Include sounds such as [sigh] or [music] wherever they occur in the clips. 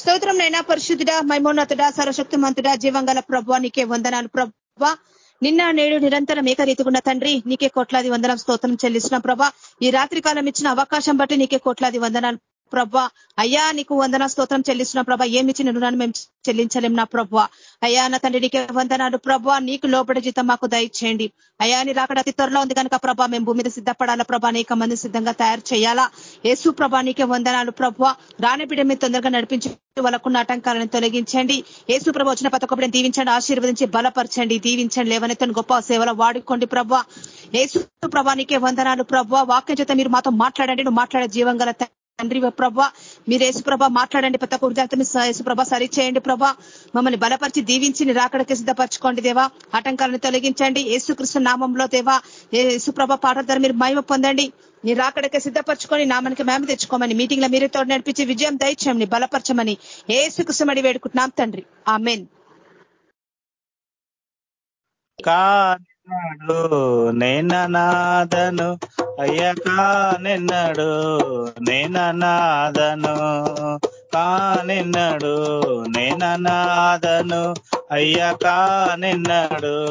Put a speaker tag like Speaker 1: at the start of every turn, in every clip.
Speaker 1: స్తోత్రం నైనా పరిశుద్ధుడ మైమోన్నతుడ సర్వశక్తిమంతుడ జీవంగల ప్రభు నీకే వందనాలు ప్రభావ. నిన్న నేడు నిరంతరం ఏకరీతికున్న తండ్రి నీకే కోట్లాది వందనం స్తోత్రం చెల్లిస్తున్నాం ప్రభా ఈ రాత్రి కాలం ఇచ్చిన అవకాశం బట్టి నీకే కోట్లాది వందనాలు ప్రభా. అయ్యా నీకు వందన స్తోత్రం చెల్లిస్తున్న ప్రభా. ఏమిచ్చిన రుణాన్ని మేము చెల్లించలేం నా ప్రభా. అయ్యా నా తండ్రి నీకే వందనాలు ప్రభా. నీకు లోపడి జీతం మాకు దయచేయండి. అయ్యా నీ రాకడ అతి త్వరలో ఉంది కనుక ప్రభా మేము భూమి మీద సిద్ధపడాలా ప్రభా? అనేక మంది సిద్ధంగా తయారు చేయాలా? యేసు ప్రభా నీకే వందనాలు ప్రభా. రాని బిడ్డ మీద తొందరగా నడిపించి వాళ్ళకున్న ఆటంకాలను తొలగించండి. యేసు ప్రభ వచ్చిన పత దీవించండి ఆశీర్వదించి బలపరచండి దీవించండి. లేవనెత్తని గొప్ప సేవలు వాడుకోండి ప్రభా. యేసు ప్రభా నీకే వందనాలు ప్రభా. వాక్యం చేత మీరు మాతో మాట్లాడండి నువ్వు మాట్లాడే జీవంగల తండ్రి ప్రభా మీరు యేసుప్రభ మాట్లాడండి ప్రతి ఒక్క విద్యార్థిని యేసుప్రభ సరి చేయండి మమ్మల్ని బలపరిచి దీవించి నీ సిద్ధపరచుకోండి దేవా. ఆటంకాలను తొలగించండి. యేసుకృష్ణ నామంలో దేవా యేసుప్రభ పాటల ద్వారా మీరు మహిమ పొందండి. నీ రాకడికి సిద్ధపరచుకొని నామనికి మేము తెచ్చుకోమని మీటింగ్లో మీరే తోడు నడిపించి విజయం దయచేయమని బలపరచమని ఏసుకృష్ణమడి వేడుకుంటున్నాం తండ్రి. ఆ మెయిన్
Speaker 2: నిన్నడు నేననాదను అయ్య నిన్నడు. నేననాదను కానిన్నాడు నేననాదను అయ్య నిన్నడు.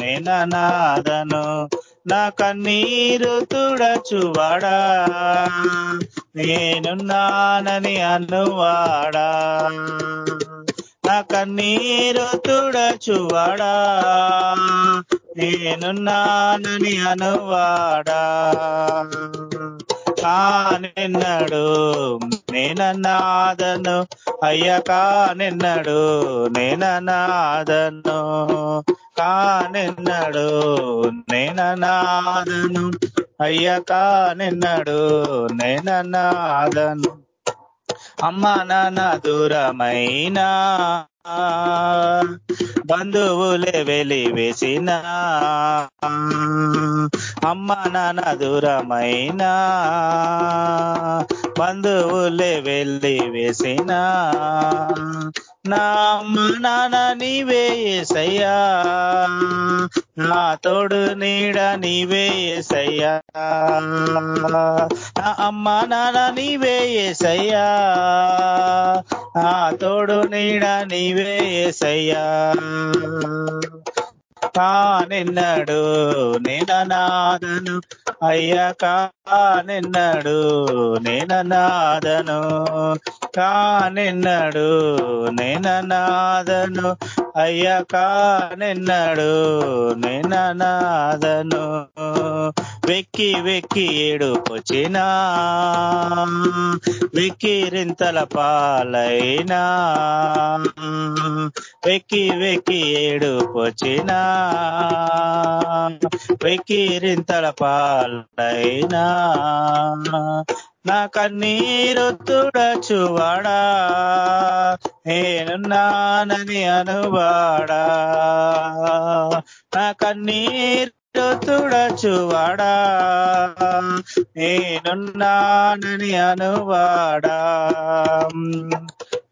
Speaker 2: నేననాదను నా కన్నీరు తుడచువాడా. నేనున్నానని అనువాడా. నా కన్నీరు తుడచువాడా. నేనున్నానని అనువాడా? కానిన్నాడు నేనన్నాదను. అయ్య కా నిన్నడు కానిన్నాడు నేనన్నాదను. అయ్య కానిన్నాడు నేననాదను అమ్మ నాన్న దూరమైనా బంధువులే వెలి వేసిన అమ్మ నాన్న దూరమైన బంధువులే వెళ్ళి వేసిన నా అమ్మ నీవే సయ్యా నా తోడు నీడ నీవే సయ్యా నా అమ్మ నాన్న నీవే సయ్యా నా తోడు నీడ నీవే సయ్యా కానిన్నాడు నేననాదను అయ్య కానిన్నాడు నేననాదను కానిన్నాడు నేననాదను అయ్య కానిన్నాడు నేననాదను వెక్కి వెక్కి ఏడుపొచ్చినా వెక్కిరింతల పాలైనా వెక్కి వెక్కి ఏడుపొచ్చినా వెక్కిరింతల పాలైనా నా కన్నీరు తుడచువాడా? నేనున్నానని అనువాడా? నా కన్నీరు తుడచువాడా? నేనున్నానని అనువాడా?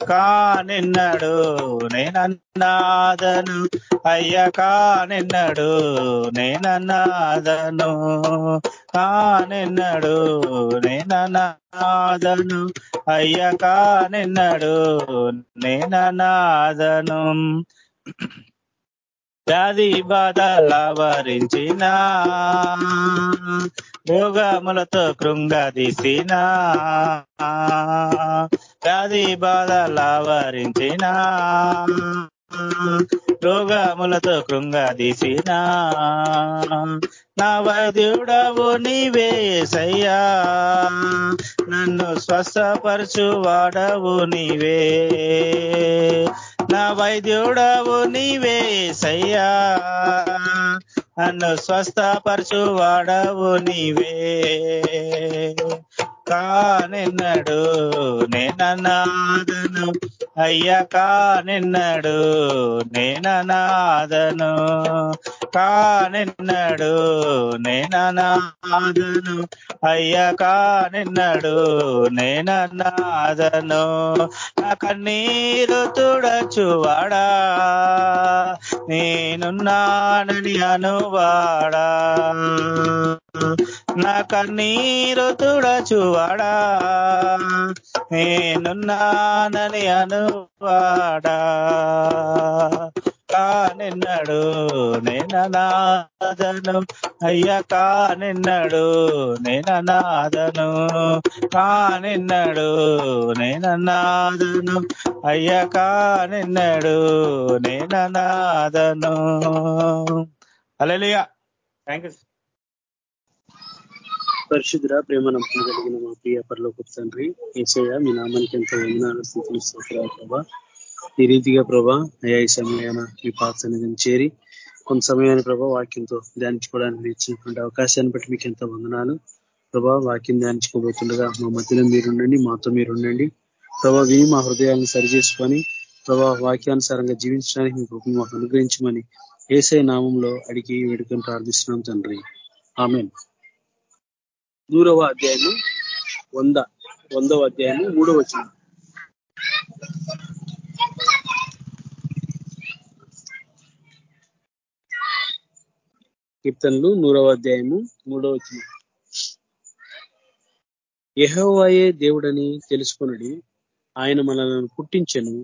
Speaker 2: కానిన్నాడు నేనన్నాదను. అయ్య కానిన్నాడు నేనన్నాదను. కానిన్నాడు నేనన్నాదను. అయ్య కానిన్నాడు నేనన్నాదను. వ్యాధి బాధలవరించిన రోగములతో కృంగదీసిన వ్యాధి బాధలవరించిన రోగములతో కృంగదీసిన. నా వైద్యుడవు నీవే సయ్యా నన్ను స్వస్థపరచువాడవు నీవే. నా వైద్యుడవు నీవే సయ్యా నన్ను స్వస్థపరచు వాడవు నీవే. కానిన్నడు నేననాదను అయ్య కానిన్నడు నేననాదను కానెన్నడు నేననాదను అయ్యా కానెన్నడు నేననాదను నా కన్నీరు తుడచువాడా? నేనున్నానని అనువాడా? నా కన్నీరు తుడచువాడా? నేనున్నానని అనువాడా? కానిన్నాడు నేననాదను. అయ్యా కానిన్నాడు నేననాదను. కానిన్నాడు నేననాదను. అయ్యా కానిన్నాడు నేననాదను. అలలియా థ్యాంక్ యూ
Speaker 3: పరిశుద్ధ ప్రేమ నమ్మకం కలిగిన మా ప్రియ పరలోక తండ్రి ఏసయ్య మీ నామానికి ఎంతో వందనాలు స్థితిని స్తోత్రాలు ప్రభా. ఈ రీతిగా ప్రభా అయా ఈ సమయాన మీ పాత సన్నిధిని చేరి కొంత సమయాన్ని ప్రభా వాక్యంతో ధ్యానించుకోవడానికి ఇచ్చినటువంటి అవకాశాన్ని బట్టి మీకు ఎంతో వందనాలు. ప్రభా వాక్యం ధ్యానించుకోబోతుండగా మా మధ్యలో మీరుండండి మాతో మీరుండండి. ప్రభా విని మా హృదయాలను సరిచేసుకొని ప్రభా వాక్యానుసారంగా జీవించడానికి మీ కృపను మాకు అనుగ్రహించమని ఏసై నామంలో అడిగి వేడుకొని ప్రార్థిస్తున్నాం తండ్రి. ఆమెన్. నూరవ అధ్యాయము వంద వందవ అధ్యాయము మూడవ వచ్చిన కీర్తనలు నూరవ అధ్యాయము మూడవ వచ్చిన యహోవాయే దేవుడని తెలుసుకునడి ఆయన మనలను పుట్టించను.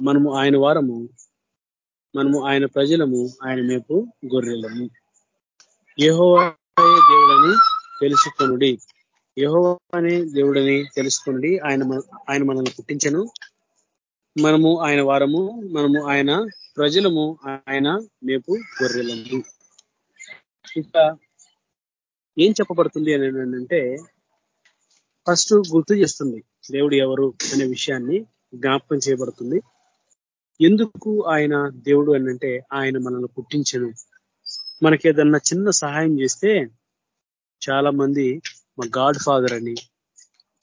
Speaker 3: మనము ఆయన వారము మనము ఆయన ప్రజలము ఆయన మేపు గొర్రెలము. యహోవాయే దేవుడని తెలుసుకొనుడి. యహోవానే దేవుడని తెలుసుకొనుడి. ఆయన ఆయన మనల్ని పుట్టించను. మనము ఆయన వారము. మనము ఆయన ప్రజలము. ఆయన మేపు గొర్రెలము. ఇంకా ఏం చెప్పబడుతుంది అని అంటే ఫస్ట్ గుర్తు చేస్తుంది దేవుడు ఎవరు అనే విషయాన్ని జ్ఞాపకం చేయబడుతుంది. ఎందుకు ఆయన దేవుడు అనంటే ఆయన మనల్ని పుట్టించను. మనకి ఏదన్నా చిన్న సహాయం చేస్తే చాలా మంది మా గాడ్ ఫాదర్ అని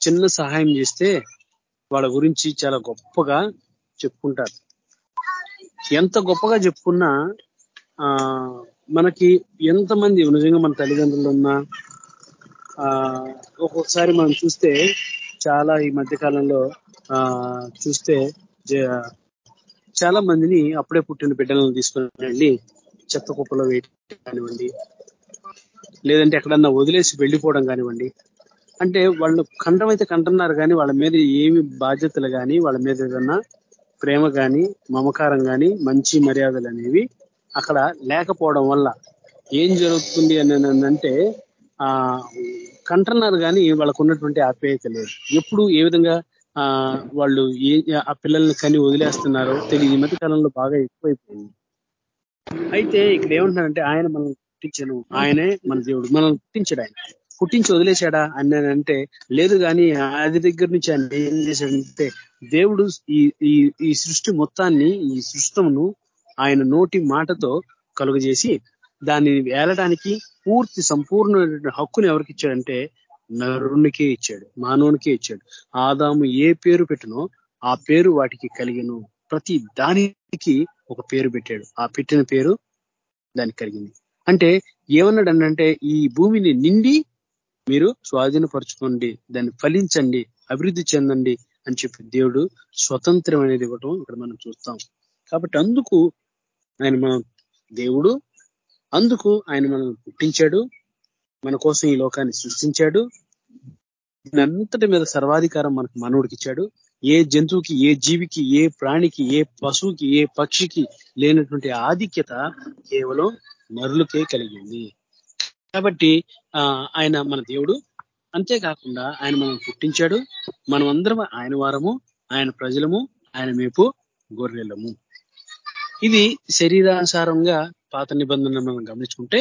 Speaker 3: చిన్న సహాయం చేస్తే వాళ్ళ గురించి చాలా గొప్పగా చెప్పుకుంటారు. ఎంత గొప్పగా చెప్పుకున్నా ఆ మనకి ఎంతమంది నిజంగా మన తల్లిదండ్రులు ఉన్నా ఆ ఒక్కొక్కసారి మనం చూస్తే చాలా ఈ మధ్యకాలంలో ఆ చూస్తే చాలా మందిని అప్పుడే పుట్టిన బిడ్డలను తీసుకుని వెళ్ళి చెత్త కుప్పలో వేయటం కానివ్వండి లేదంటే ఎక్కడన్నా వదిలేసి వెళ్ళిపోవడం కానివ్వండి. అంటే వాళ్ళు కంఠం అయితే కంటున్నారు కానీ వాళ్ళ మీద ఏమి బాధ్యతలు కానీ వాళ్ళ మీద ఏదన్నా ప్రేమ కానీ మమకారం కానీ మంచి మర్యాదలు అనేవి అక్కడ లేకపోవడం వల్ల ఏం జరుగుతుంది అని అంటే ఆ కంటున్నారు కానీ వాళ్ళకు ఉన్నటువంటి ఆప్యాయత లేదు. ఎప్పుడు ఏ విధంగా ఆ వాళ్ళు ఏ ఆ పిల్లల్ని కని వదిలేస్తున్నారో తెలియదు. ఈ మధ్య కాలంలో బాగా ఎక్కువైపోయింది. అయితే ఇక్కడ ఏమంటున్నారంటే ఆయన మనం పుట్టించను. ఆయనే మన దేవుడు. మనం పుట్టించాడు ఆయన. పుట్టించి వదిలేశాడా అని అంటే లేదు కానీ అది దగ్గర నుంచి ఆయన ఏం చేశాడంటే దేవుడు ఈ ఈ సృష్టి మొత్తాన్ని ఈ సృష్టమును ఆయన నోటి మాటతో కలుగజేసి దాన్ని వేలడానికి పూర్తి సంపూర్ణ హక్కుని ఎవరికి ఇచ్చాడంటే నరునికే ఇచ్చాడు మానవునికే ఇచ్చాడు. ఆదాము ఏ పేరు పెట్టినో ఆ పేరు వాటికి కలిగిన. ప్రతి దానికి ఒక పేరు పెట్టాడు. ఆ పెట్టిన పేరు దానికి కలిగింది. అంటే ఏమన్నాడు అంటే ఈ భూమిని నిండి మీరు స్వాధీనపరచుకోండి దాన్ని ఫలించండి అభివృద్ధి చెందండి అని చెప్పి దేవుడు స్వతంత్రం అనేది ఇవ్వటం ఇక్కడ మనం చూస్తాం. కాబట్టి అందుకు ఆయన మనం దేవుడు అందుకు ఆయన మనం పుట్టించాడు మన కోసం ఈ లోకాన్ని సృష్టించాడు అంతటి మీద సర్వాధికారం మనకు మనవుడికి ఇచ్చాడు. ఏ జంతువుకి ఏ జీవికి ఏ ప్రాణికి ఏ పశువుకి ఏ పక్షికి లేనటువంటి ఆధిక్యత కేవలం నరులకే కలిగింది. కాబట్టి ఆ ఆయన మన దేవుడు. అంతేకాకుండా ఆయన మనం పుట్టించాడు. మనం అందరం ఆయన వారము ఆయన ప్రజలము ఆయన మేపు గొర్రెలము. ఇది శరీరానుసారంగా పాత నిబంధనలు మనం గమనించుకుంటే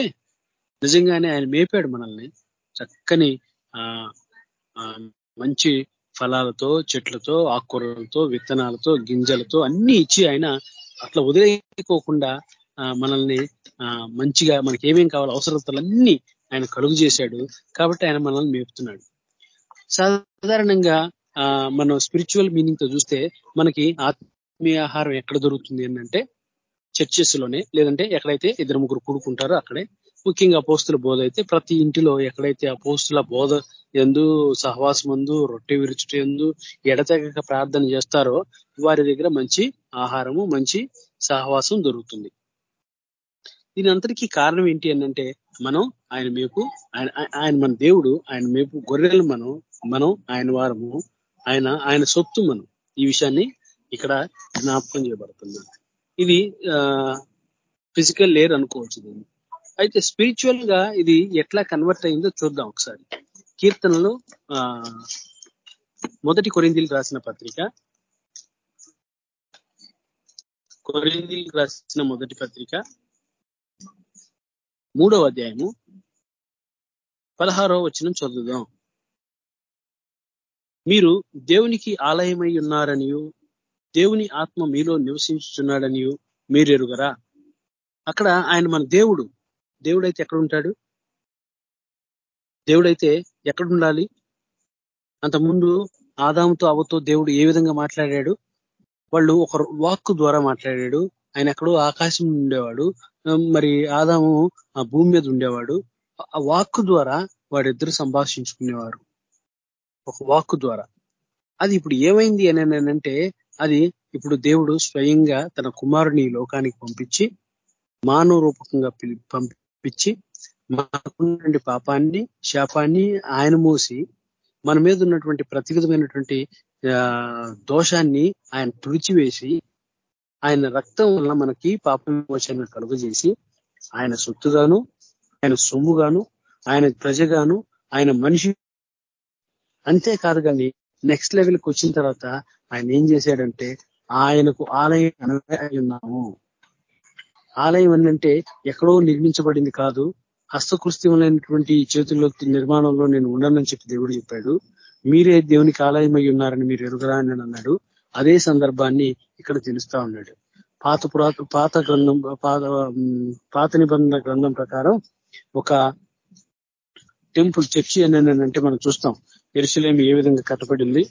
Speaker 3: నిజంగానే ఆయన మేపాడు మనల్ని. చక్కని ఆ మంచి ఫలాలతో చెట్లతో ఆకుకూరలతో విత్తనాలతో గింజలతో అన్ని ఇచ్చి ఆయన అట్లా వదిలేకోకుండా మనల్ని మంచిగా మనకి ఏమేం కావాలో అవసరతలన్నీ ఆయన కలుగు చేశాడు కాబట్టి ఆయన మనల్ని మేపుతున్నాడు. సాధారణంగా మనం స్పిరిచువల్ మీనింగ్తో చూస్తే మనకి ఆత్మీయ ఆహారం ఎక్కడ దొరుకుతుంది ఏంటంటే చర్చెస్లోనే లేదంటే ఎక్కడైతే ఇద్దరు ముగ్గురు కూడుకుంటారో అక్కడే. ముఖ్యంగా పోస్తుల బోధ అయితే ప్రతి ఇంటిలో ఎక్కడైతే ఆ పోస్తుల బోధ ఎందు సహవాసమందు రొట్టె విరుచుట ఎందు ఎడతెగక ప్రార్థన చేస్తారో వారి దగ్గర మంచి ఆహారము మంచి సహవాసం దొరుకుతుంది. దీని అంతటికీ కారణం ఏంటి అంటే మనం ఆయన మేపు ఆయన ఆయన మన దేవుడు ఆయన మేపు గొర్రెలు మనం మనం ఆయన వారము ఆయన ఆయన సొత్తు మనం. ఈ విషయాన్ని ఇక్కడ జ్ఞాపకం చేయబడుతుంది ఇది ఫిజికల్ లేర్ అనుకోవచ్చు దీన్ని. అయితే స్పిరిచువల్గా ఇది ఎట్లా కన్వర్ట్ అయిందో చూద్దాం ఒకసారి. కీర్తనలు మొదటి కొరిందీలు రాసిన పత్రిక. కొరిందీలు రాసిన మొదటి పత్రిక. మూడవ అధ్యాయము పదహారవ వచనం చదువుదాం. మీరు దేవునికి ఆలయమై ఉన్నారనియు దేవుని ఆత్మ మీలో నివసించుతున్నాడనియు మీరు ఎరుగరా? అక్కడ ఆయన మన దేవుడు. దేవుడైతే ఎక్కడ ఉంటాడు? దేవుడైతే ఎక్కడ ఉండాలి? అంతకుముందు ఆదాముతో అవతో దేవుడు ఏ విధంగా మాట్లాడాడు? వాళ్ళు ఒక వాక్కు ద్వారా మాట్లాడాడు. ఆయన ఎక్కడో ఆకాశం ఉండేవాడు. మరి ఆదాము ఆ భూమి మీద ఉండేవాడు. ఆ వాక్కు ద్వారా వాడిద్దరు సంభాషించుకునేవారు. ఒక వాక్కు ద్వారా. అది ఇప్పుడు ఏమైంది అని అంటే అది ఇప్పుడు దేవుడు స్వయంగా తన కుమారుని లోకానికి పంపించి మానవ రూపకంగా పంపించి మనకున్నటువంటి పాపాన్ని శాపాన్ని ఆయన మూసి మన మీద ఉన్నటువంటి ప్రతి దోషాన్ని ఆయన తుడిచివేసి ఆయన రక్తం వల్ల మనకి పాప విమోచన కలుగజేసి ఆయన సొత్తుగాను ఆయన సొమ్ముగాను ఆయన ప్రజగాను ఆయన మనిషి అంతేకాదు కానీ నెక్స్ట్ లెవెల్కి వచ్చిన తర్వాత ఆయన ఏం చేశాడంటే ఆయనకు ఆలయం ఉన్నాము. ఆలయం అంటే ఎక్కడో నిర్మించబడింది కాదు. హస్తకృత్యములైనటువంటి చేతుల్లో నిర్మాణంలో నేను ఉండనని చెప్పి దేవుడు చెప్పాడు. మీరే దేవునికి ఆలయమై ఉన్నారని మీరు ఎరుగరా అని అన్నాడు. అదే సందర్భాన్ని ఇక్కడ తెలుస్తా ఉన్నాడు. పాత పురాత పాత గ్రంథం పాత పాత నిబంధన గ్రంథం ప్రకారం ఒక టెంపుల్ చర్చి అంటే మనం చూస్తాం. ఎరుసలేమి ఏ విధంగా కట్టబడింది?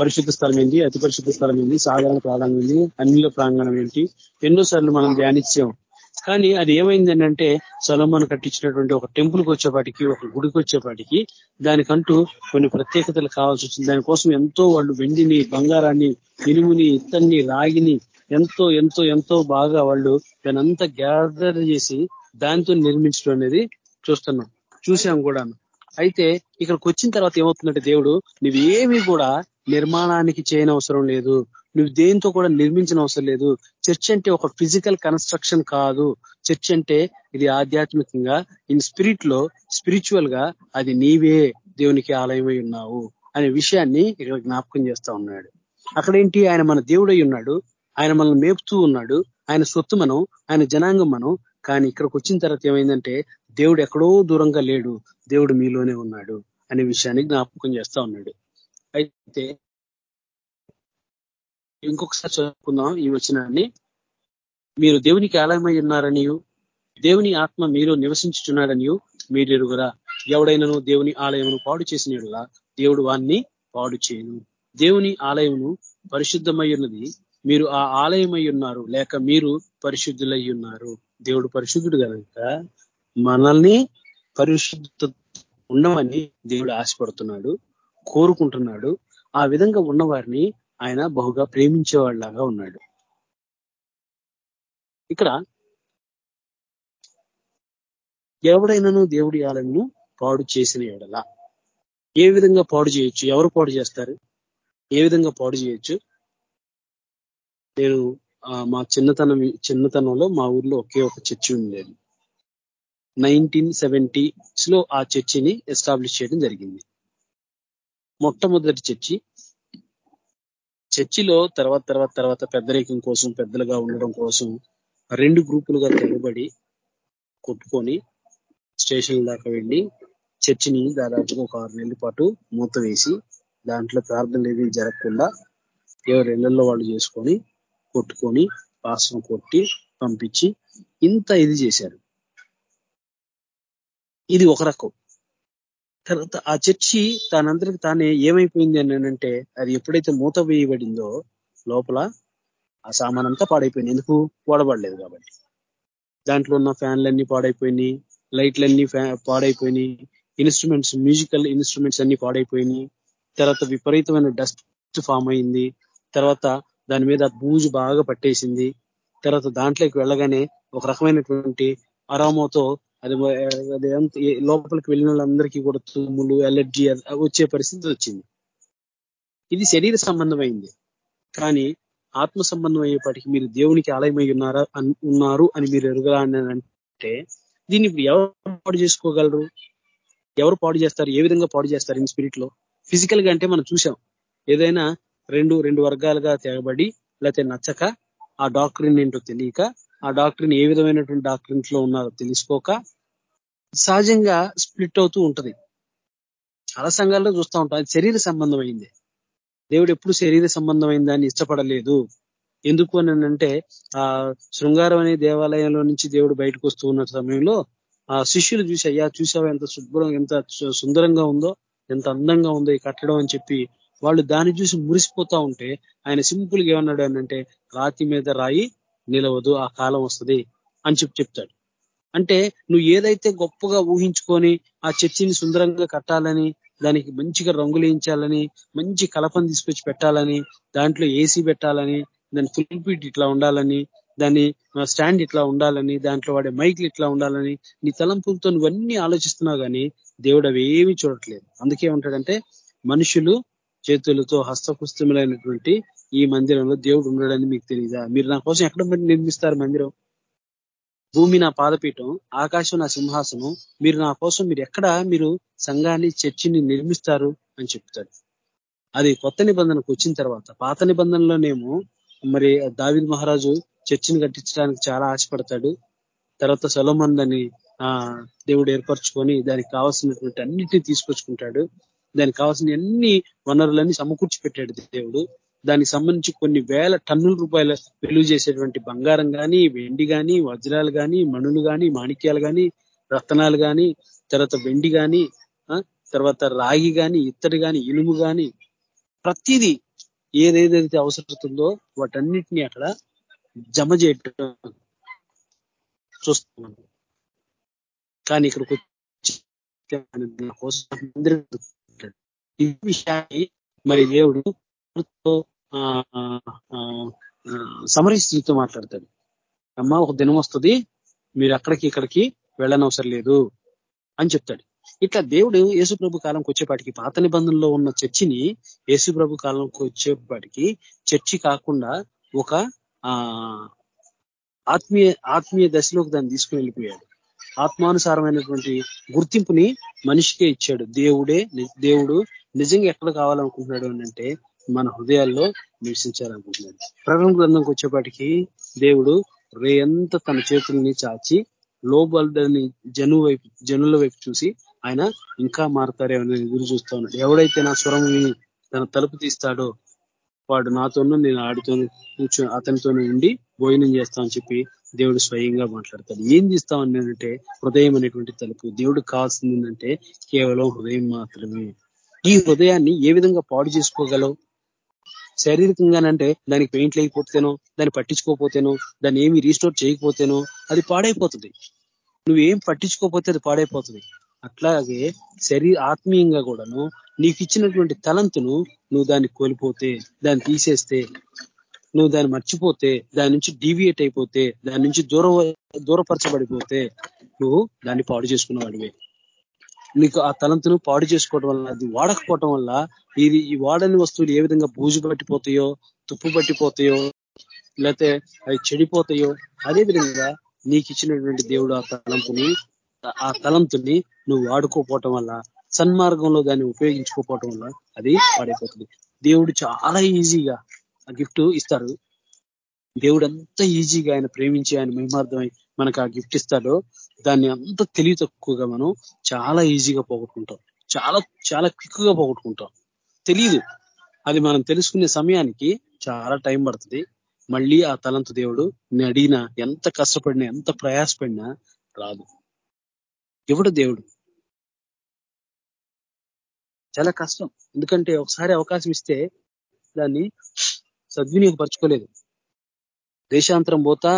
Speaker 3: పరిశుద్ధ స్థలం ఏంది అతి పరిశుద్ధ స్థలం ఏంది సాధారణ ప్రాంగణం ఏంది అన్నిల ప్రాంగణం ఏంటి? ఎన్నోసార్లు మనం ధ్యానించాం. కానీ అది ఏమైంది అంటే సొలమన్ కట్టించినటువంటి ఒక టెంపుల్కి వచ్చేపాటికి ఒక గుడికి వచ్చేపాటికి దానికంటూ కొన్ని ప్రత్యేకతలు కావాల్సి వచ్చింది. దానికోసం ఎంతో వాళ్ళు వెండిని బంగారాన్ని ఇనుముని ఇత్తన్ని రాగిని ఎంతో ఎంతో ఎంతో బాగా వాళ్ళు దానంతా గ్యాదర్ చేసి దాంతో నిర్మించడం అనేది చూస్తున్నాం. చూసాం కూడా అయితే ఇక్కడికి వచ్చిన తర్వాత ఏమవుతుందంటే దేవుడు నువ్వేమీ కూడా నిర్మాణానికి చేయని అవసరం లేదు. నువ్వు దేంతో కూడా నిర్మించిన అవసరం లేదు. చర్చ్ అంటే ఒక ఫిజికల్ కన్స్ట్రక్షన్ కాదు. చర్చ్ అంటే ఇది ఆధ్యాత్మికంగా ఇన్ స్పిరిట్లో స్పిరిచువల్గా అది నీవే దేవునికి ఆలయమై ఉన్నావు అనే విషయాన్ని ఇక్కడ జ్ఞాపకం చేస్తా ఉన్నాడు. అక్కడేంటి ఆయన మన దేవుడై ఉన్నాడు. ఆయన మనల్ని మేపుతూ ఉన్నాడు. ఆయన సొత్తు మనం ఆయన జనాంగం మనం. కానీ ఇక్కడికి వచ్చిన తర్వాత ఏమైందంటే దేవుడు ఎక్కడో దూరంగా లేడు. దేవుడు మీలోనే ఉన్నాడు అనే విషయాన్ని జ్ఞాపకం చేస్తా ఉన్నాడు. అయితే ఇంకొకసారి చదువుకుందాం ఈ వచనాన్ని. మీరు దేవునికి ఆలయమై ఉన్నారని దేవుని ఆత్మ మీరు నివసించుచున్నాడనియు మీరు ఎరుగురా ఎవడైనాను దేవుని ఆలయమును పాడు చేసినడుగా దేవుడు వాణ్ణి పాడు చేయను. దేవుని ఆలయమును పరిశుద్ధమై ఉన్నది. మీరు ఆ ఆలయమై ఉన్నారు లేక మీరు పరిశుద్ధులై ఉన్నారు. దేవుడు పరిశుద్ధుడు కనుక మనల్ని పరిశుద్ధ ఉండమని దేవుడు ఆశపడుతున్నాడు కోరుకుంటున్నాడు. ఆ విధంగా ఉన్నవారిని ఆయన బహుగా ప్రేమించేవాళ్ళలాగా ఉన్నాడు. ఇక్కడ ఎవడైనాను దేవుడి ఆలయంను పాడు చేసిన ఎడలా ఏ విధంగా పాడు చేయొచ్చు? ఎవరు పాడు చేస్తారు? ఏ విధంగా పాడు చేయొచ్చు? నేను మా చిన్నతనం చిన్నతనంలో మా ఊర్లో ఒకే ఒక చర్చి ఉండేది. నైన్టీన్ సెవెంటీస్లో ఆ చర్చిని ఎస్టాబ్లిష్ చేయడం జరిగింది. మొట్టమొదటి చర్చి చర్చిలో తర్వాత తర్వాత తర్వాత పెద్దరికం కోసం పెద్దలుగా ఉండడం కోసం రెండు గ్రూపులుగా తెగబడి కొట్టుకొని స్టేషన్ దాకా వెళ్ళి చర్చిని దాదాపుగా ఒక ఆరు నెలల పాటు మూత వేసి దాంట్లో ప్రార్థనలు ఏవి జరగకుండా ఎవరి ఇళ్ళలో వాళ్ళు చేసుకొని కొట్టుకొని పాసం కొట్టి పంపించి ఇంత ఇది చేశారు. ఇది ఒక రకం. తర్వాత ఆ చర్చి తానందరికి తానే ఏమైపోయింది అని అంటే అది ఎప్పుడైతే మూత వేయబడిందో లోపల ఆ సామాన్ అంతా పాడైపోయింది. ఎందుకు? వాడబడలేదు కాబట్టి. దాంట్లో ఉన్న ఫ్యాన్లన్నీ పాడైపోయినాయి లైట్లన్నీ పాడైపోయినాయి ఇన్స్ట్రుమెంట్స్ మ్యూజికల్ ఇన్స్ట్రుమెంట్స్ అన్ని పాడైపోయినాయి. తర్వాత విపరీతమైన డస్ట్ ఫామ్ అయింది. తర్వాత దాని మీద బూజు బాగా పట్టేసింది. తర్వాత దాంట్లోకి వెళ్ళగానే ఒక రకమైనటువంటి అరామోతో అది అది లోపలికి వెళ్ళిన వాళ్ళందరికీ కూడా తుమ్ములు అలర్జీ వచ్చే పరిస్థితి వచ్చింది. ఇది శరీర సంబంధమైంది. కానీ ఆత్మ సంబంధం అయ్యేపాటికి మీరు దేవునికి ఆలయమై ఉన్నారా ఉన్నారు అని మీరు ఎరగాలంటే దీన్ని ఎవరు పాడు చేసుకోగలరు? ఎవరు పాడు చేస్తారు? ఏ విధంగా పాడు చేస్తారు ఇన్ స్పిరిట్లో? ఫిజికల్గా అంటే మనం చూసాం ఏదైనా రెండు రెండు వర్గాలుగా తెగబడి లేకపోతే నచ్చక ఆ డాక్టర్ ఏంటో తెలియక ఆ డాక్టర్ని ఏ విధమైనటువంటి డాక్టర్లో ఉన్నారో తెలుసుకోక సహజంగా స్ప్లిట్ అవుతూ ఉంటుంది. చాలా సంఘాల్లో చూస్తూ ఉంటాం అది శరీర సంబంధమైంది. దేవుడు ఎప్పుడు శరీర సంబంధమైన దాన్ని ఇష్టపడలేదు. ఎందుకు అని అంటే ఆ శృంగారం అనే దేవాలయంలో నుంచి దేవుడు బయటకు వస్తూ ఉన్న సమయంలో ఆ శిష్యులు చూసి అయ్యా చూసావా ఎంత శుభ్రం ఎంత సుందరంగా ఉందో ఎంత అందంగా ఉందో ఈ కట్టడం అని చెప్పి వాళ్ళు దాన్ని చూసి మురిసిపోతా ఉంటే ఆయన సింపుల్గా ఏమన్నాడు అంటే రాతి మీద రాయి నిలవదు ఆ కాలం వస్తుంది అని చెప్పి చెప్తాడు. అంటే నువ్వు ఏదైతే గొప్పగా ఊహించుకొని ఆ చర్చిని సుందరంగా కట్టాలని దానికి మంచిగా రంగులేయించాలని మంచి కలపను తీసుకొచ్చి పెట్టాలని దాంట్లో ఏసీ పెట్టాలని దాని ఫుల్ ఇట్లా ఉండాలని దాన్ని స్టాండ్ ఇట్లా ఉండాలని దాంట్లో వాడే మైక్లు ఇట్లా ఉండాలని నీ తలంపులతో నువ్వన్నీ ఆలోచిస్తున్నావు కానీ దేవుడు అవి చూడట్లేదు. అందుకే ఉంటాడంటే మనుషులు చేతులతో హస్తపుస్తములైనటువంటి ఈ మందిరంలో దేవుడు ఉండడని మీకు తెలియదా మీరు నా కోసం ఎక్కడ నిర్మిస్తారు మందిరం? భూమి నా పాదపీఠం ఆకాశం నా సింహాసనం. మీరు నా కోసం మీరు ఎక్కడ మీరు సంఘాన్ని చర్చిని నిర్మిస్తారు అని చెప్తాడు. అది కొత్త నిబంధనకు వచ్చిన తర్వాత పాత నిబంధనలోనేమో మరి దావిద్ మహారాజు చర్చిని కట్టించడానికి చాలా ఆశపడతాడు. తర్వాత సొలమన్ దాన్ని ఆ దేవుడు ఏర్పరచుకొని దానికి కావాల్సినటువంటి అన్నిటిని తీసుకొచ్చుకుంటాడు. దానికి కావాల్సిన అన్ని వనరులన్నీ సమకూర్చి పెట్టాడు దేవుడు. దానికి సంబంధించి కొన్ని వేల టన్నుల రూపాయల విలువ చేసేటువంటి బంగారం కానీ వెండి కానీ వజ్రాలు కానీ మణులు కానీ మాణిక్యాలు కానీ రత్నాలు కానీ తర్వాత వెండి కానీ తర్వాత రాగి కానీ ఇత్తడి కానీ ఇనుము కానీ ప్రతిదీ ఏదేదైతే అవసరతుందో వాటన్నిటిని అక్కడ జమ చేయటం చూస్తున్నాం. కానీ ఇక్కడికి ఈ విషయాన్ని మరి దేవుడు సమరీ స్త్రీతో మాట్లాడతాడు. అమ్మ ఒక దినం వస్తుంది. మీరు అక్కడికి ఇక్కడికి వెళ్ళనవసరం లేదు అని చెప్తాడు. ఇట్లా దేవుడు యేసుప్రభు కాలంకి వచ్చేపాటికి పాత నిబంధనలో ఉన్న చర్చిని యేసుప్రభు కాలంకి వచ్చేపాటికి చర్చి కాకుండా ఒక ఆ ఆత్మీయ ఆత్మీయ దశలోకి దాన్ని తీసుకుని వెళ్ళిపోయాడు. ఆత్మానుసారమైనటువంటి గుర్తింపుని మనిషికే ఇచ్చాడు. దేవుడే దేవుడు నిజంగా ఎక్కడ కావాలనుకుంటున్నాడు అంటే మన హృదయాల్లో నివసించాలనుకుంటున్నాడు. ప్రకటన గ్రంథంకి వచ్చేపాటికి దేవుడు రేయంత తన చేతుల్ని చాచి లోబల్దని జను వైపు జనుల వైపు చూసి ఆయన ఇంకా మారతారేమని గురి చూస్తా ఉన్నాడు. ఎవడైతే నా స్వరం తన తలుపు తీస్తాడో వాడు నాతోనూ నేను ఆడితోనూ కూర్చో అతనితోనే ఉండి భోజనం చేస్తామని చెప్పి దేవుడు స్వయంగా మాట్లాడతాడు. ఏం తీస్తామని అంటే హృదయం అనేటువంటి తలుపు. దేవుడు కావాల్సింది ఏంటంటే కేవలం హృదయం మాత్రమే. ఈ హృదయాన్ని ఏ విధంగా పాడు చేసుకోగలవు? శారీరకంగానంటే దానికి పెయింట్ లేకపోతేనో దాన్ని పట్టించుకోకపోతేనో దాన్ని ఏమి రీస్టోర్ చేయకపోతేనో అది పాడైపోతుంది. నువ్వేం పట్టించుకోకపోతే అది పాడైపోతుంది. అట్లాగే శరీ ఆత్మీయంగా కూడాను నీకు ఇచ్చినటువంటి తలంతును నువ్వు దాన్ని కోల్పోతే దాన్ని తీసేస్తే నువ్వు దాన్ని మర్చిపోతే దాని నుంచి డీవియేట్ అయిపోతే దాని నుంచి దూర దూరపరచబడిపోతే నువ్వు దాన్ని పాడు చేసుకున్న వాడివే నీకు ఆ తలంతును పాడు చేసుకోవడం వల్ల అది వాడకపోవటం వల్ల ఇది ఈ వాడని వస్తువులు ఏ విధంగా బూజు పట్టిపోతాయో తుప్పు పట్టిపోతాయో లేకపోతే అవి చెడిపోతాయో అదే విధంగా నీకు ఇచ్చినటువంటి దేవుడు ఆ తలంపుని ఆ తలంతుని నువ్వు వాడుకోపోవటం వల్ల సన్మార్గంలో దాన్ని ఉపయోగించుకోపోవటం వల్ల అది పాడైపోతుంది. దేవుడు చాలా ఈజీగా ఆ గిఫ్ట్ ఇస్తారు. దేవుడు అంత ఈజీగా ఆయన ప్రేమించి ఆయన మహిమార్థమై మనకు ఆ గిఫ్ట్ ఇస్తాడో దాన్ని అంత తెలివి తక్కువగా మనం చాలా ఈజీగా పోగొట్టుకుంటాం. చాలా చాలా క్విక్గా పోగొట్టుకుంటాం. తెలియదు అది మనం తెలుసుకునే సమయానికి చాలా టైం పడుతుంది. మళ్ళీ ఆ తలంత దేవుడు నడినా ఎంత కష్టపడినా ఎంత ప్రయాసపడినా రాదు. ఎవడు దేవుడు? చాలా కష్టం. ఎందుకంటే ఒకసారి అవకాశం ఇస్తే దాన్ని సద్వినియోగపరచుకోలేదు. దేశాంతరం పోతా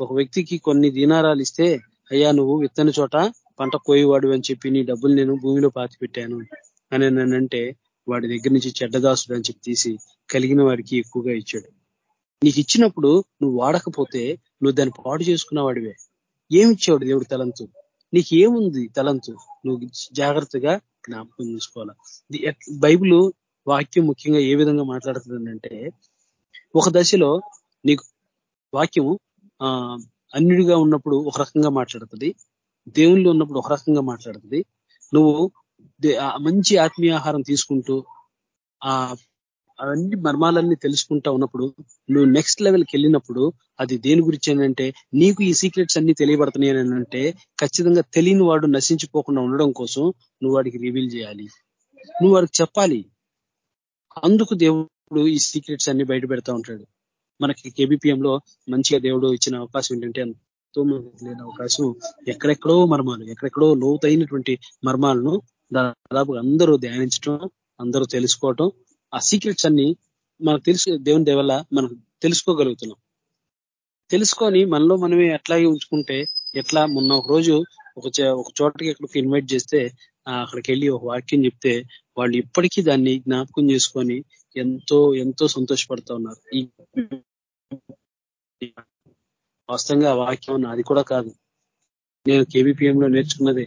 Speaker 3: ఒక వ్యక్తికి కొన్ని దీనారాలు ఇస్తే అయ్యా నువ్వు విత్తని చోట పంట కోయేవాడు అని చెప్పి నీ డబ్బులు నేను భూమిలో పాతి పెట్టాను అని అంటే వాడి దగ్గర నుంచి చెడ్డదాసుడు అని చెప్పి తీసి కలిగిన వాడికి ఎక్కువగా ఇచ్చాడు. నీకు ఇచ్చినప్పుడు నువ్వు వాడకపోతే నువ్వు దాన్ని పాడు చేసుకున్న వాడివే ఏమిచ్చాడు దేవుడు తలంతు? నీకు ఏముంది తలంతు? నువ్వు జాగ్రత్తగా జ్ఞాపకం చేసుకోవాలా? బైబిల్ వాక్యం ముఖ్యంగా ఏ విధంగా మాట్లాడుతుందంటే ఒక దశలో నీకు వాక్యము ఆ అన్యుడిగా ఉన్నప్పుడు ఒక రకంగా మాట్లాడుతుంది. దేవుళ్ళు ఉన్నప్పుడు ఒక రకంగా మాట్లాడుతుంది. నువ్వు మంచి ఆత్మీయ ఆహారం తీసుకుంటూ ఆ అవన్నీ మర్మాలన్నీ తెలుసుకుంటా ఉన్నప్పుడు నువ్వు నెక్స్ట్ లెవెల్కి వెళ్ళినప్పుడు అది దేని గురించి ఏంటంటే నీకు ఈ సీక్రెట్స్ అన్ని తెలియబడుతున్నాయి అంటే ఖచ్చితంగా తెలియని వాడు నశించిపోకుండా ఉండడం కోసం నువ్వు వాడికి రివీల్ చేయాలి. నువ్వు వాడికి చెప్పాలి. అందుకు దేవుడు ఈ సీక్రెట్స్ అన్ని బయట పెడతా ఉంటాడు. మనకి కేబిపిఎం లో మంచిగా దేవుడు ఇచ్చిన అవకాశం ఏంటంటే ఎంతో లేని అవకాశం ఎక్కడెక్కడో మర్మాలు ఎక్కడెక్కడో లోతైనటువంటి మర్మాలను దాదాపు అందరూ ధ్యానించడం అందరూ తెలుసుకోవటం ఆ సీక్రెట్స్ అన్ని మనకు తెలుసు దేవుని దేవల్ల మనం తెలుసుకోగలుగుతున్నాం. తెలుసుకొని మనలో మనమే ఎట్లాగే ఉంచుకుంటే ఎట్లా మొన్న ఒక రోజు ఒక ఒక చోటకి ఎక్కడికి ఇన్వైట్ చేస్తే అక్కడికి వెళ్ళి ఒక వాక్యం చెప్తే వాళ్ళు ఇప్పటికీ దాన్ని జ్ఞాపకం చేసుకొని ఎంతో ఎంతో సంతోషపడతా ఉన్నారు. ఈ వాస్తవంగా ఆ వాక్యం నాది కూడా కాదు. నేను కేబిపిఎం లో నేర్చుకున్నదే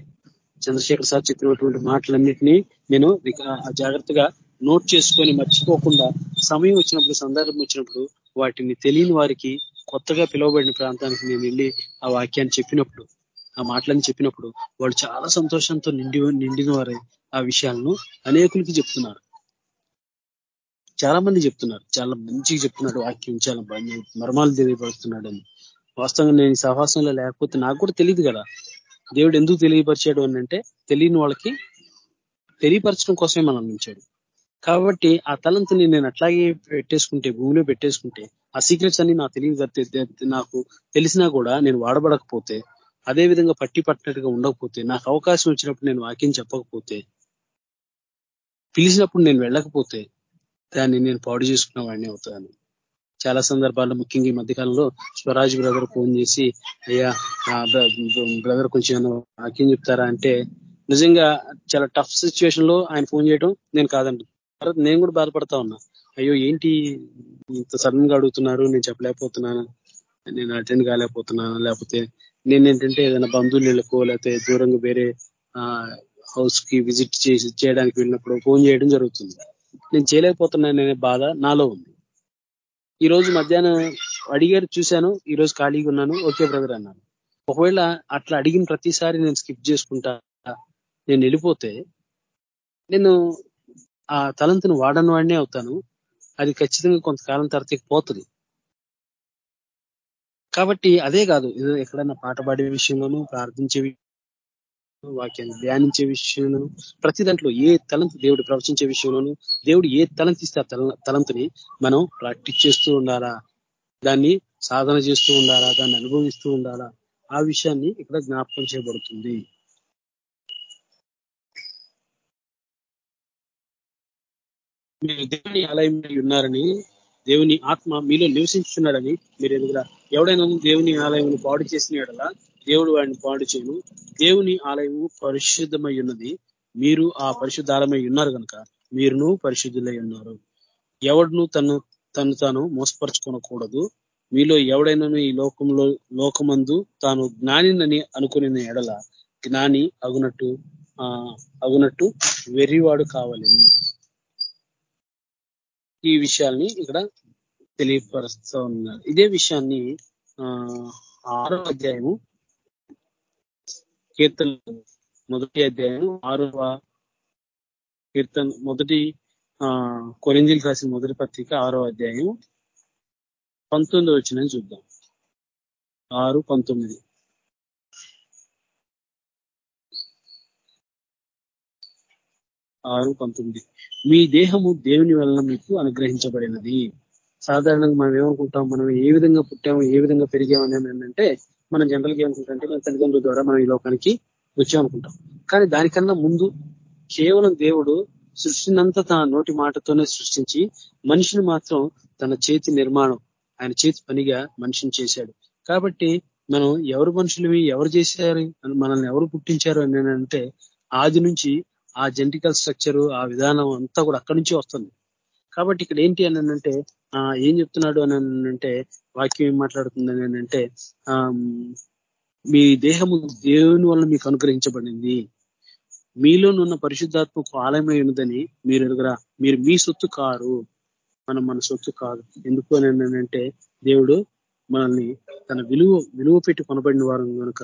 Speaker 3: చంద్రశేఖర్ సార్ చెప్పినటువంటి మాటలన్నింటినీ నేను జాగ్రత్తగా నోట్ చేసుకొని మర్చిపోకుండా సమయం వచ్చినప్పుడు సందర్భం వచ్చినప్పుడు వాటిని తెలియని వారికి కొత్తగా పిలువబడిన ప్రాంతానికి నేను వెళ్ళి ఆ వాక్యాన్ని చెప్పినప్పుడు ఆ మాటలని చెప్పినప్పుడు వాళ్ళు చాలా సంతోషంతో నిండి నిండిన వారై ఆ విషయాలను అనేకులకి చెప్తున్నారు. చాలా మంది చెప్తున్నారు. చాలా మంచిగా చెప్తున్నాడు వాక్యం. చాలా మర్మాలు తెలియపరుస్తున్నాడు అని వాస్తవంగా నేను సహవాసంలో లేకపోతే నాకు కూడా తెలియదు కదా. దేవుడు ఎందుకు తెలియపరిచాడు అని అంటే తెలియని వాళ్ళకి తెలియపరచడం కోసమే మనం ఉంచాడు. కాబట్టి ఆ తలంతుని నేను అట్లాగే పెట్టేసుకుంటే భూమిలో పెట్టేసుకుంటే ఆ సీక్రెట్స్ అన్ని నాకు తెలియ నాకు తెలిసినా కూడా నేను వాడబడకపోతే అదే విధంగా పట్టి పట్టినట్టుగా ఉండకపోతే నాకు అవకాశం వచ్చినప్పుడు నేను వాక్యం చెప్పకపోతే పిలిచినప్పుడు నేను వెళ్ళకపోతే దాన్ని నేను పాడు చేసుకున్న వాడిని అవుతాను. చాలా సందర్భాల్లో ముఖ్యంగా ఈ మధ్యకాలంలో స్వరాజ్ బ్రదర్ ఫోన్ చేసి అయ్యా బ్రదర్ కొంచెం వాక్యం చెప్తారా? అంటే నిజంగా చాలా టఫ్ సిచ్యువేషన్లో ఆయన ఫోన్ చేయడం నేను కాదండి. నేను కూడా బాధపడతా ఉన్నా. అయ్యో ఏంటి ఇంత సడన్గా అడుగుతున్నారు? నేను చెప్పలేకపోతున్నాను. నేను అటెండ్ కాలేకపోతున్నాను. లేకపోతే నేను ఏంటంటే ఏదైనా బంధువులు వెళ్ళకో లేకపోతే దూరంగా వేరే హౌస్కి విజిట్ చేసి చేయడానికి వెళ్ళినప్పుడు ఫోన్ చేయడం జరుగుతుంది. నేను చేయలేకపోతున్నాననే బాధ నాలో ఉంది. ఈ రోజు మధ్యాహ్నం అడిగారు చూశాను ఈ రోజు ఖాళీగా ఉన్నాను ఓకే బ్రదర్ అన్నాను ఒకవేళ అట్లా అడిగిన ప్రతిసారి నేను స్కిప్ చేసుకుంటా నేను వెళ్ళిపోతే నేను ఆ తలంతును వాడని వాడినే అవుతాను. అది ఖచ్చితంగా కొంతకాలం తర్వాత పోతుంది. కాబట్టి అదే కాదు ఎక్కడైనా పాట పాడే విషయంలోనూ ప్రార్థించే వాక్యాన్ని ధ్యానించే విషయంలోను ప్రతి దాంట్లో ఏ తలంతు దేవుడు ప్రవచించే విషయంలోను దేవుడు ఏ తలంతు ఇస్తే ఆ తలంతుని మనం ప్రాక్టీస్ చేస్తూ ఉండాలా? దాన్ని సాధన చేస్తూ ఉండాలా? దాన్ని అనుభవిస్తూ ఉండాలా? ఆ విషయాన్ని ఇక్కడ జ్ఞాపకం చేయబడుతుంది. మీరు దేవుని ఆలయం ఉన్నారని దేవుని ఆత్మ మీలో నివసించున్నాడని మీరు ఎదుగురా? ఎవడైనా దేవుని ఆలయం పాడు చేసిన దేవుడు వాడిని పాడు చేయను. దేవుని ఆలయము పరిశుద్ధమై ఉన్నది మీరు ఆ పరిశుద్ధాలమై ఉన్నారు కనుక మీరును పరిశుద్ధులై ఉన్నారు. ఎవడును తను తను తాను మోసపరచుకోనకూడదు. మీలో ఎవడైనా ఈ లోకంలో లోకమందు తాను జ్ఞానినని అనుకునే ఎడల జ్ఞాని అగునట్టు ఆ అగునట్టు వెర్రివాడు కావాలి ఈ విషయాల్ని ఇక్కడ తెలియపరుస్తూ ఉన్నారు ఇదే విషయాన్ని ఆరో అధ్యాయము కీర్తన మొదటి అధ్యాయం ఆరవ కీర్తన మొదటి ఆ కొరింజీలు రాసిన మొదటి పత్రిక ఆరో అధ్యాయం పంతొమ్మిది వచ్చిన చూద్దాం. ఆరు పంతొమ్మిది. ఆరు పంతొమ్మిది. మీ దేహము దేవుని వలన మీకు అనుగ్రహించబడినది. సాధారణంగా మనం ఏమనుకుంటాం? మనం ఏ విధంగా పుట్టాము? ఏ విధంగా పెరిగామని ఏంటంటే మనం జనరల్గా ఏమనుకుంటాం మన తల్లిదండ్రుల ద్వారా మనం ఈ లోకానికి వచ్చామనుకుంటాం కానీ దానికన్నా ముందు కేవలం దేవుడు సృష్టినంతా తన నోటి మాటతోనే సృష్టించి మనిషిని మాత్రం తన చేతి నిర్మాణం ఆయన చేతి పనిగా మనిషిని చేశాడు. కాబట్టి మనం ఎవరు మనుషులవి ఎవరు చేశారు మనల్ని ఎవరు పుట్టించారు అని అంటే ఆది నుంచి ఆ జెంటికల్ స్ట్రక్చర్ ఆ విధానం అంతా కూడా అక్కడి నుంచి వస్తుంది. కాబట్టి ఇక్కడ ఏంటి అని అంటే ఏం చెప్తున్నాడు అని అంటే వాక్యం ఏం మాట్లాడుతుంది అని అంటే మీ దేహము దేవుని వల్ల మీకు అనుగ్రహించబడింది. మీలోనున్న పరిశుద్ధాత్మకు ఆలయమై ఉన్నదని మీరు ఎదుగురా మీరు మీ సొత్తు కారు మనం మన సొత్తు కాదు. ఎందుకు అని అంటే దేవుడు మనల్ని తన విలువ విలువ పెట్టి కొనబడిన వారు కనుక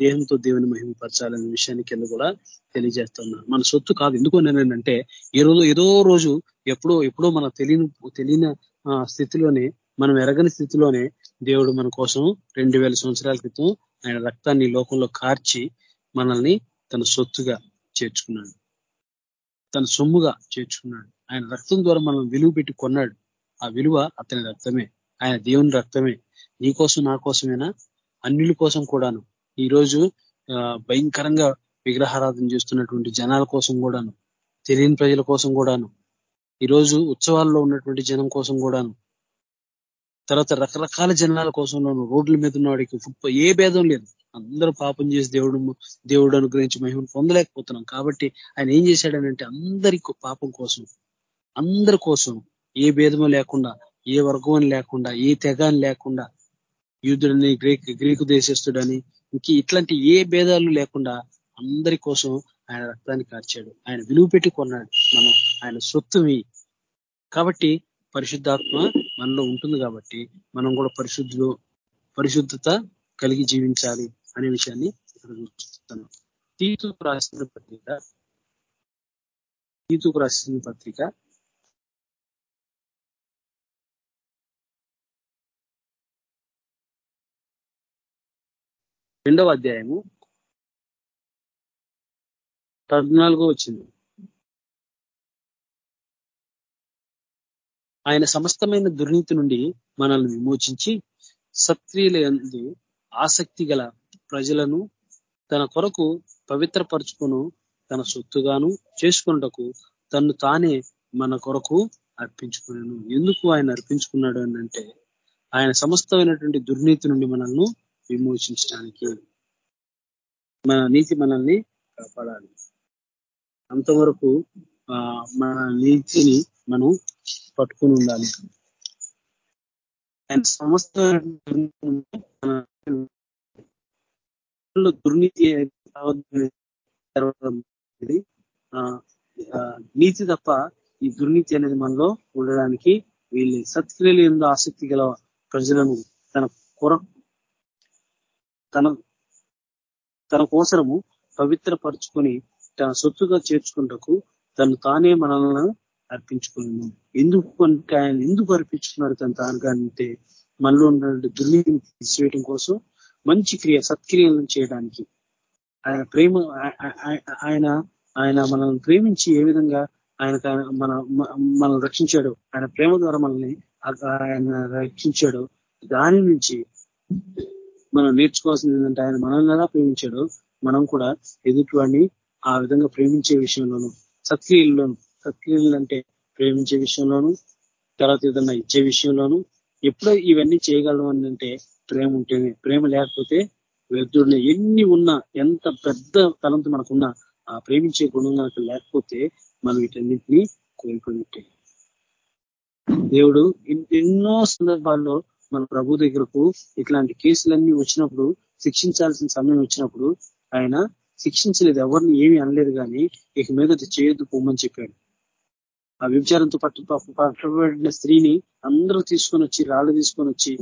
Speaker 3: దేహంతో దేవుని మహిమపరచాలనే విషయాన్ని కింద కూడా తెలియజేస్తున్నారు మన సొత్తు కాదు. ఎందుకు అంటే ఏ రోజు ఏదో రోజు ఎప్పుడో ఎప్పుడో మన తెలియని తెలియని స్థితిలోనే మనం ఎరగని స్థితిలోనే దేవుడు మన కోసం రెండు సంవత్సరాల క్రితం ఆయన రక్తాన్ని లోకంలో కార్చి మనల్ని తన సొత్తుగా చేర్చుకున్నాడు. తన సొమ్ముగా చేర్చుకున్నాడు. ఆయన రక్తం ద్వారా మనం విలువ పెట్టి కొన్నాడు. ఆ విలువ అతని రక్తమే. ఆయన దేవుని రక్తమే. నీ కోసం నా కోసమేనా? అన్నిల కోసం కూడాను. ఈరోజు భయంకరంగా విగ్రహారాధన చేస్తున్నటువంటి జనాల కోసం కూడాను. తెలియని ప్రజల కోసం కూడాను. ఈరోజు ఉత్సవాల్లో ఉన్నటువంటి జనం కోసం కూడాను తర్వాత రకరకాల జనాల కోసంలోను రోడ్ల మీద ఉన్నవాడికి ఏ భేదం లేదు. అందరూ పాపం చేసి దేవుడు దేవుడు అనుగ్రహించి మహిమను పొందలేకపోతున్నాం. కాబట్టి ఆయన ఏం చేశాడనంటే అందరి పాపం కోసం అందరి కోసం ఏ భేదము లేకుండా ఏ వర్గం లేకుండా ఏ తెగాని లేకుండా యూదుడని గ్రీక్ గ్రీకు దేశస్తుడని ఇంక ఇట్లాంటి ఏ భేదాలు లేకుండా అందరి కోసం ఆయన రక్తాన్ని కార్చాడు. ఆయన విలువ పెట్టి కొన్నాడు. మనం ఆయన సొత్తువి. కాబట్టి పరిశుద్ధాత్మ మనలో ఉంటుంది కాబట్టి మనం కూడా పరిశుద్ధులు పరిశుద్ధత కలిగి జీవించాలి అనే విషయాన్ని ఇక్కడ చూస్తున్నాం తీతుకు రాసిన పత్రిక తీతుకు రాసిన పత్రిక. రెండవ అధ్యాయము పద్నాలుగో వచ్చింది. ఆయన సమస్తమైన దుర్నీతి నుండి మనల్ని విమోచించి సత్రియులందు ఆసక్తి గల ప్రజలను తన కొరకు పవిత్రపరచుకును తన సొత్తుగాను చేసుకున్నటకు తను తానే మన కొరకు అర్పించుకున్నాను ఎందుకు ఆయన అర్పించుకున్నాడు అంటే ఆయన సమస్తమైనటువంటి దుర్నీతి నుండి మనల్ని విమోచించడానికి మన నీతి మనల్ని కాపాడాలి. అంతవరకు మన నీతిని మనం పట్టుకుని ఉండాలి. ఆయన సమస్త [laughs] దుర్నీతి నీతి తప్ప ఈ దుర్నీతి అనేది మనలో ఉండడానికి వీళ్ళు సత్క్రియలు ఎందు ఆసక్తి గల ప్రజలను తన కొర తన తన కోసరము పవిత్రపరుచుకొని తన సొత్తుగా చేర్చుకుంటకు తను తానే మనల్ని అర్పించుకున్నాను ఎందుకు అంటే ఆయన ఎందుకు అర్పించుకున్నాడు తన తానుగానంటే మనలో ఉన్న దుర్నీతిని తీసివేయడం కోసం మంచి క్రియ సత్క్రియలను చేయడానికి. ఆయన ప్రేమ ఆయన ఆయన మనల్ని ప్రేమించి ఏ విధంగా ఆయన మన మనల్ని రక్షించాడు ఆయన ప్రేమ ద్వారా మనల్ని ఆయన రక్షించాడు దాని నుంచి మనం నేర్చుకోవాల్సింది ఏంటంటే ఆయన మనల్ని ఎలా ప్రేమించాడు మనం కూడా ఎదుటివాడిని ఆ విధంగా ప్రేమించే విషయంలోను సత్క్రియల్లోను సత్క్రియలు అంటే ప్రేమించే విషయంలోను తర్వాత ఏదన్నా ఇచ్చే విషయంలోను ఎప్పుడో ఇవన్నీ చేయగలం అంటే ప్రేమ ఉంటేనే ప్రేమ లేకపోతే వ్యర్థుడిని ఎన్ని ఉన్నా ఎంత పెద్ద తలంత మనకున్నా ఆ ప్రేమించే గుణం కనుక లేకపోతే మనం వీటన్నింటినీ కోల్పోయినట్టే. దేవుడు ఎన్నో సందర్భాల్లో మన ప్రభు దగ్గరకు ఇట్లాంటి కేసులన్నీ వచ్చినప్పుడు శిక్షించాల్సిన సమయం వచ్చినప్పుడు ఆయన శిక్షించలేదు ఎవరిని ఏమి అనలేదు కానీ ఇక మీద చేయొద్దు పోమని చెప్పాడు. ఆ వ్యభిచారంతో పట్టు పట్టబడిన స్త్రీని అందరూ తీసుకొని వచ్చి రాళ్ళు తీసుకొని వచ్చి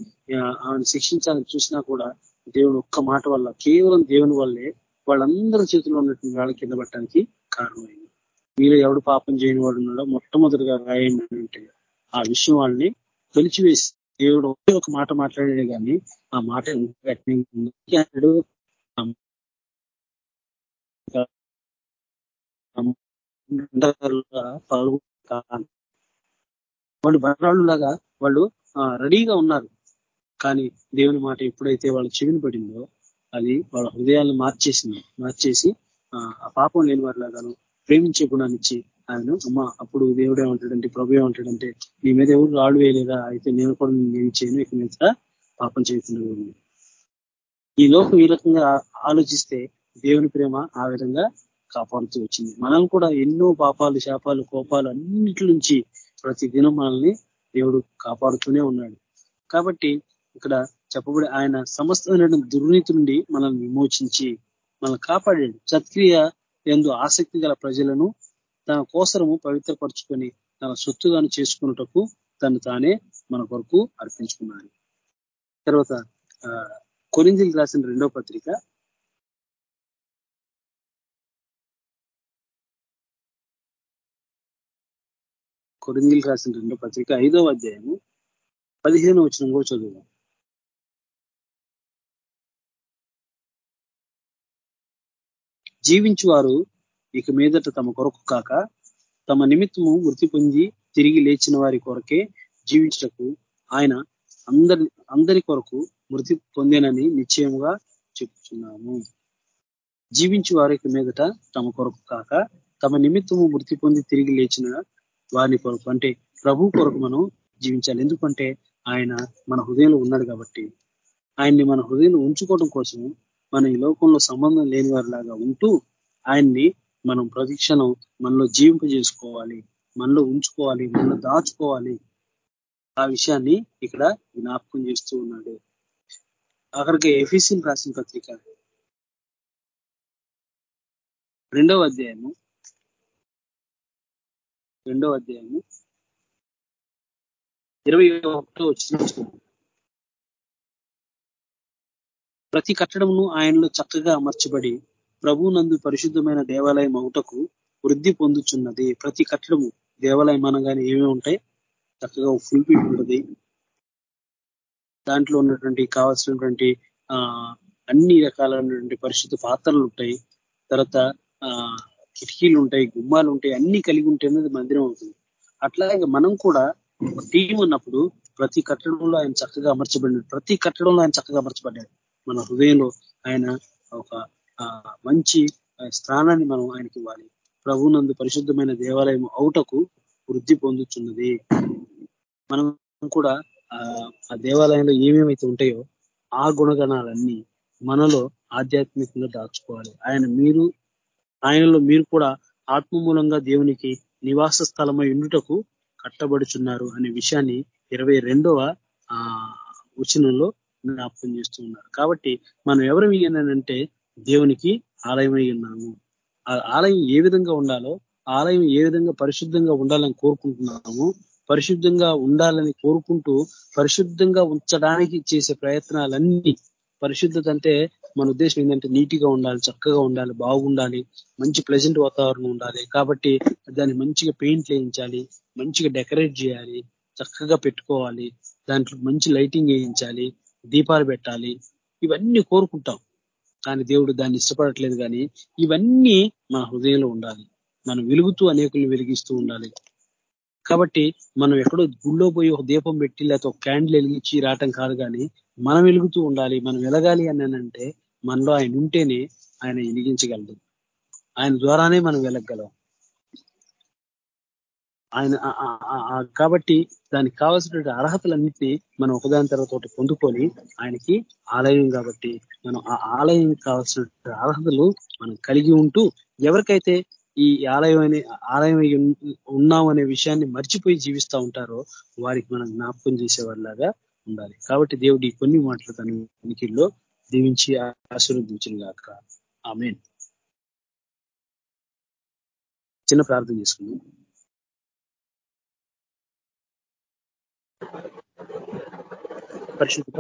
Speaker 3: ఆమెను శిక్షించాలని చూసినా కూడా దేవుడు ఒక్క మాట వల్ల కేవలం దేవుని వల్లే వాళ్ళందరి చేతిలో ఉన్నటువంటి వాళ్ళ కింద పట్టడానికి కారణమైంది. మీరు ఎవడు పాపం చేయని వాడు ఉన్నాడో మొట్టమొదటిగా రాయమంటే ఆ విషయం వాళ్ళని తొలిచివేసి దేవుడు ఒకే ఒక మాట మాట్లాడాడు కానీ ఆ మాట వాళ్ళు బలరాళ్ళు లాగా వాళ్ళు రెడీగా ఉన్నారు. కానీ దేవుని మాట ఎప్పుడైతే వాళ్ళు చెవిని పడిందో అది వాళ్ళ హృదయాలను మార్చేసింది. మార్చేసి ఆ పాపం లేని వారిలాగాను ప్రేమించే గుణాన్నిచ్చి ఆయన అమ్మ అప్పుడు దేవుడు ఏమంటాడంటే ప్రభు ఏమంటాడంటే నీ మీద ఎవరు రాళ్ళు వేయలేదా? అయితే నేను కూడా నేను చేయను ఇక మీద పాపం చేయకుండా ఈ లోకం ఈ రకంగా ఆలోచిస్తే దేవుని ప్రేమ ఆ విధంగా కాపాడుతూ వచ్చింది. మనల్ని కూడా ఎన్నో పాపాలు శాపాలు కోపాలు అన్నిటి నుంచి ప్రతి దినం మనల్ని దేవుడు కాపాడుతూనే ఉన్నాడు. కాబట్టి ఇక్కడ చెప్పబడి ఆయన సమస్తమైన దుర్నీతి నుండి మనల్ని విమోచించి మనల్ని కాపాడాడు. సత్క్రియ ఎందు ఆసక్తి గల ప్రజలను తన కోసరము పవిత్రపరుచుకొని తన సొత్తుగాను చేసుకున్నటకు తను తానే మన కొరకు అర్పించుకున్నాడు. తర్వాత కొరింజిల్ రాసిన రెండో పత్రిక కొరింజిల్ రాసిన రెండో పత్రిక ఐదో అధ్యాయము పదిహేను వచ్చిన కూడా చదువు జీవించువారు ఇక మీదట తమ కొరకు కాక తమ నిమిత్తము మృతి పొంది తిరిగి లేచిన వారి కొరకే జీవించటకు ఆయన అందరి అందరి కొరకు మృతి పొందేనని నిశ్చయముగా చెప్తున్నాము జీవించి వారికి మీదట తమ కొరకు కాక తమ నిమిత్తము మృతి పొంది తిరిగి లేచిన వారి కొరకు అంటే ప్రభు కొరకు మనం జీవించాలి. ఎందుకంటే ఆయన మన హృదయంలో ఉన్నాడు కాబట్టి. ఆయన్ని మన హృదయంలో ఉంచుకోవడం కోసం మన ఈ లోకంలో సంబంధం లేని వారిలాగా ఉంటూ ఆయన్ని మనం ప్రతిక్షణం మనలో జీవింపజేసుకోవాలి. మనలో ఉంచుకోవాలి. మనలో దాచుకోవాలి. ఆ విషయాన్ని ఇక్కడ జ్ఞాపకం చేస్తూ ఉన్నాడు. అక్కడికి ఎఫీసీన్ రాసిన పత్రిక. రెండవ అధ్యాయము. రెండో అధ్యాయము. ఇరవై ఒకటో వచ్చిన ప్రతి కట్టడమును ఆయనలో చక్కగా అమర్చబడి నందు పరిశుద్ధమైన దేవాలయం అవుటకు వృద్ధి పొందుచున్నది. ప్రతి కట్టడము దేవాలయం అనగానే ఏమేమి ఉంటాయి? చక్కగా ఫుల్ఫిల్ ఉంటుంది. దాంట్లో ఉన్నటువంటి కావాల్సినటువంటి ఆ అన్ని రకాలైనటువంటి పరిశుద్ధ పాత్రలు ఉంటాయి. తర్వాత ఆ కిటికీలు ఉంటాయి గుమ్మాలు ఉంటాయి అన్ని కలిగి ఉంటే మందిరం అవుతుంది. అట్లాగే మనం కూడా టీం ఉన్నప్పుడు ప్రతి కట్టడంలో ఆయన చక్కగా అమర్చబడినాడు. ప్రతి కట్టడంలో ఆయన చక్కగా అమర్చబడ్డాడు. మన హృదయంలో ఆయన ఒక మంచి స్థానాన్ని మనం ఆయనకి ఇవ్వాలి. ప్రభునందు పరిశుద్ధమైన దేవాలయం అవుటకు వృద్ధి పొందుతున్నది మనం కూడా ఆ దేవాలయంలో ఏమేమైతే ఉంటాయో ఆ గుణగణాలన్నీ మనలో ఆధ్యాత్మికంగా దాచుకోవాలి. ఆయన మీరు ఆయనలో మీరు కూడా ఆత్మ మూలంగా దేవునికి నివాస స్థలమై ఉండుటకు కట్టబడుచున్నారు అనే విషయాన్ని ఇరవై రెండవ ఆ వచనంలో జ్ఞాపకం చేస్తూ ఉన్నారు. కాబట్టి మనం ఎవరు అంటే దేవునికి ఆలయమై ఉన్నాము. ఆ ఆలయం ఏ విధంగా ఉండాలో ఆలయం ఏ విధంగా పరిశుద్ధంగా ఉండాలని కోరుకుంటున్నాము పరిశుద్ధంగా ఉండాలని కోరుకుంటూ పరిశుద్ధంగా ఉంచడానికి చేసే ప్రయత్నాలన్నీ పరిశుద్ధత అంటే మన ఉద్దేశం ఏంటంటే నీటిగా ఉండాలి చక్కగా ఉండాలి బాగుండాలి మంచి ప్లెజెంట్ వాతావరణం ఉండాలి. కాబట్టి దాన్ని మంచిగా పెయింట్ వేయించాలి మంచిగా డెకరేట్ చేయాలి చక్కగా పెట్టుకోవాలి దాంట్లో మంచి లైటింగ్ వేయించాలి దీపాలు పెట్టాలి ఇవన్నీ కోరుకుంటాం. కానీ దేవుడు దాన్ని ఇష్టపడట్లేదు కానీ ఇవన్నీ మన హృదయంలో ఉండాలి. మనం వెలుగుతూ అనేకుల్ని వెలిగిస్తూ ఉండాలి. కాబట్టి మనం ఎక్కడో గుళ్ళో పోయి ఒక దీపం పెట్టి లేకపోతే ఒక క్యాండిల్ వెలిగించి రావటం కాదు కానీ మనం వెలుగుతూ ఉండాలి మనం వెలగాలి అని అంటే మనలో ఆయన ఉంటేనే ఆయన వెలిగించగలదు ఆయన ద్వారానే మనం వెలగలం ఆయన కాబట్టి దానికి కావాల్సినటువంటి అర్హతలన్నింటినీ మనం ఒకదాని తర్వాత ఒకటి పొందుకొని ఆయనకి ఆలయం కాబట్టి మనం ఆ ఆలయం కావాల్సిన అర్హతలు మనం కలిగి ఉంటూ ఎవరికైతే ఈ ఆలయం ఆలయం ఉన్నాం అనే విషయాన్ని మర్చిపోయి జీవిస్తూ ఉంటారో వారికి మనం జ్ఞాపకం చేసేవారిలాగా ఉండాలి. కాబట్టి దేవుడు ఈ కొన్ని మాటలు తన ఉనికిల్లో దీవించి ఆశీర్వదించిన గాక ఆమె చిన్న ప్రార్థన చేసుకుందాం. పరిశుద్ధ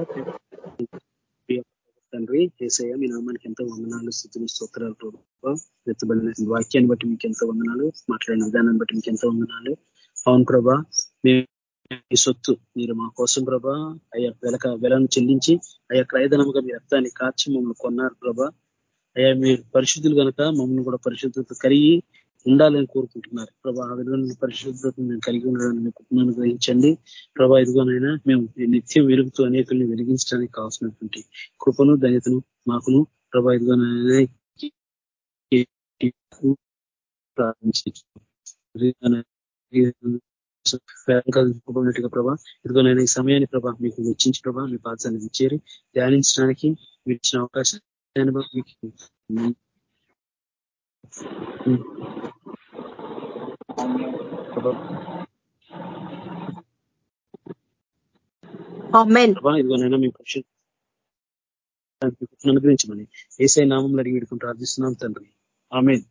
Speaker 3: తండ్రి ఏసయ్య మీ నామానికి ఎంతో వందనాలు స్థితులు స్తోత్రాలు ప్రభావ ఎత్తబడిన వాక్యాన్ని బట్టి మీకు ఎంతో వందనాలు మాట్లాడిన విధానాన్ని బట్టి మీకు ఎంతో వందనాలు. అవును ప్రభా మీ సొత్తు మీరు మా కోసం ప్రభా. అయ్యా వెలక వెలను చెల్లించి అయ్యా క్రయధనముగా మీ రక్తాన్ని కాచి మమ్మల్ని కొన్నారు ప్రభా. అయ్యా మీరు పరిశుద్ధులు కనుక మమ్మల్ని కూడా పరిశుద్ధత కలిగి ఉండాలని కోరుకుంటున్నారు. ప్రభా ఆ విధమైన పరిశుద్ధతను మేము కలిగి ఉండడానికి గ్రహించండి ప్రభా ఇదిగోనైనా మేము నిత్యం వెలుగుతూ అనేకుల్ని వెలిగించడానికి కావాల్సినటువంటి కృపను ధన్యతను మాకును ప్రభా ఇదిగోనైనా ప్రభా ఇదిగో ఈ సమయాన్ని ప్రభా మీకు వెచ్చించి ప్రభా మీ పాత్రని చేరి ధ్యానించడానికి మీరు ఇచ్చిన అవకాశం మీకు అనుగ్రహించమని. ఏసై నామంలో అడిగి పెట్టుకుని ప్రార్థిస్తున్నాం తండ్రి. Amen.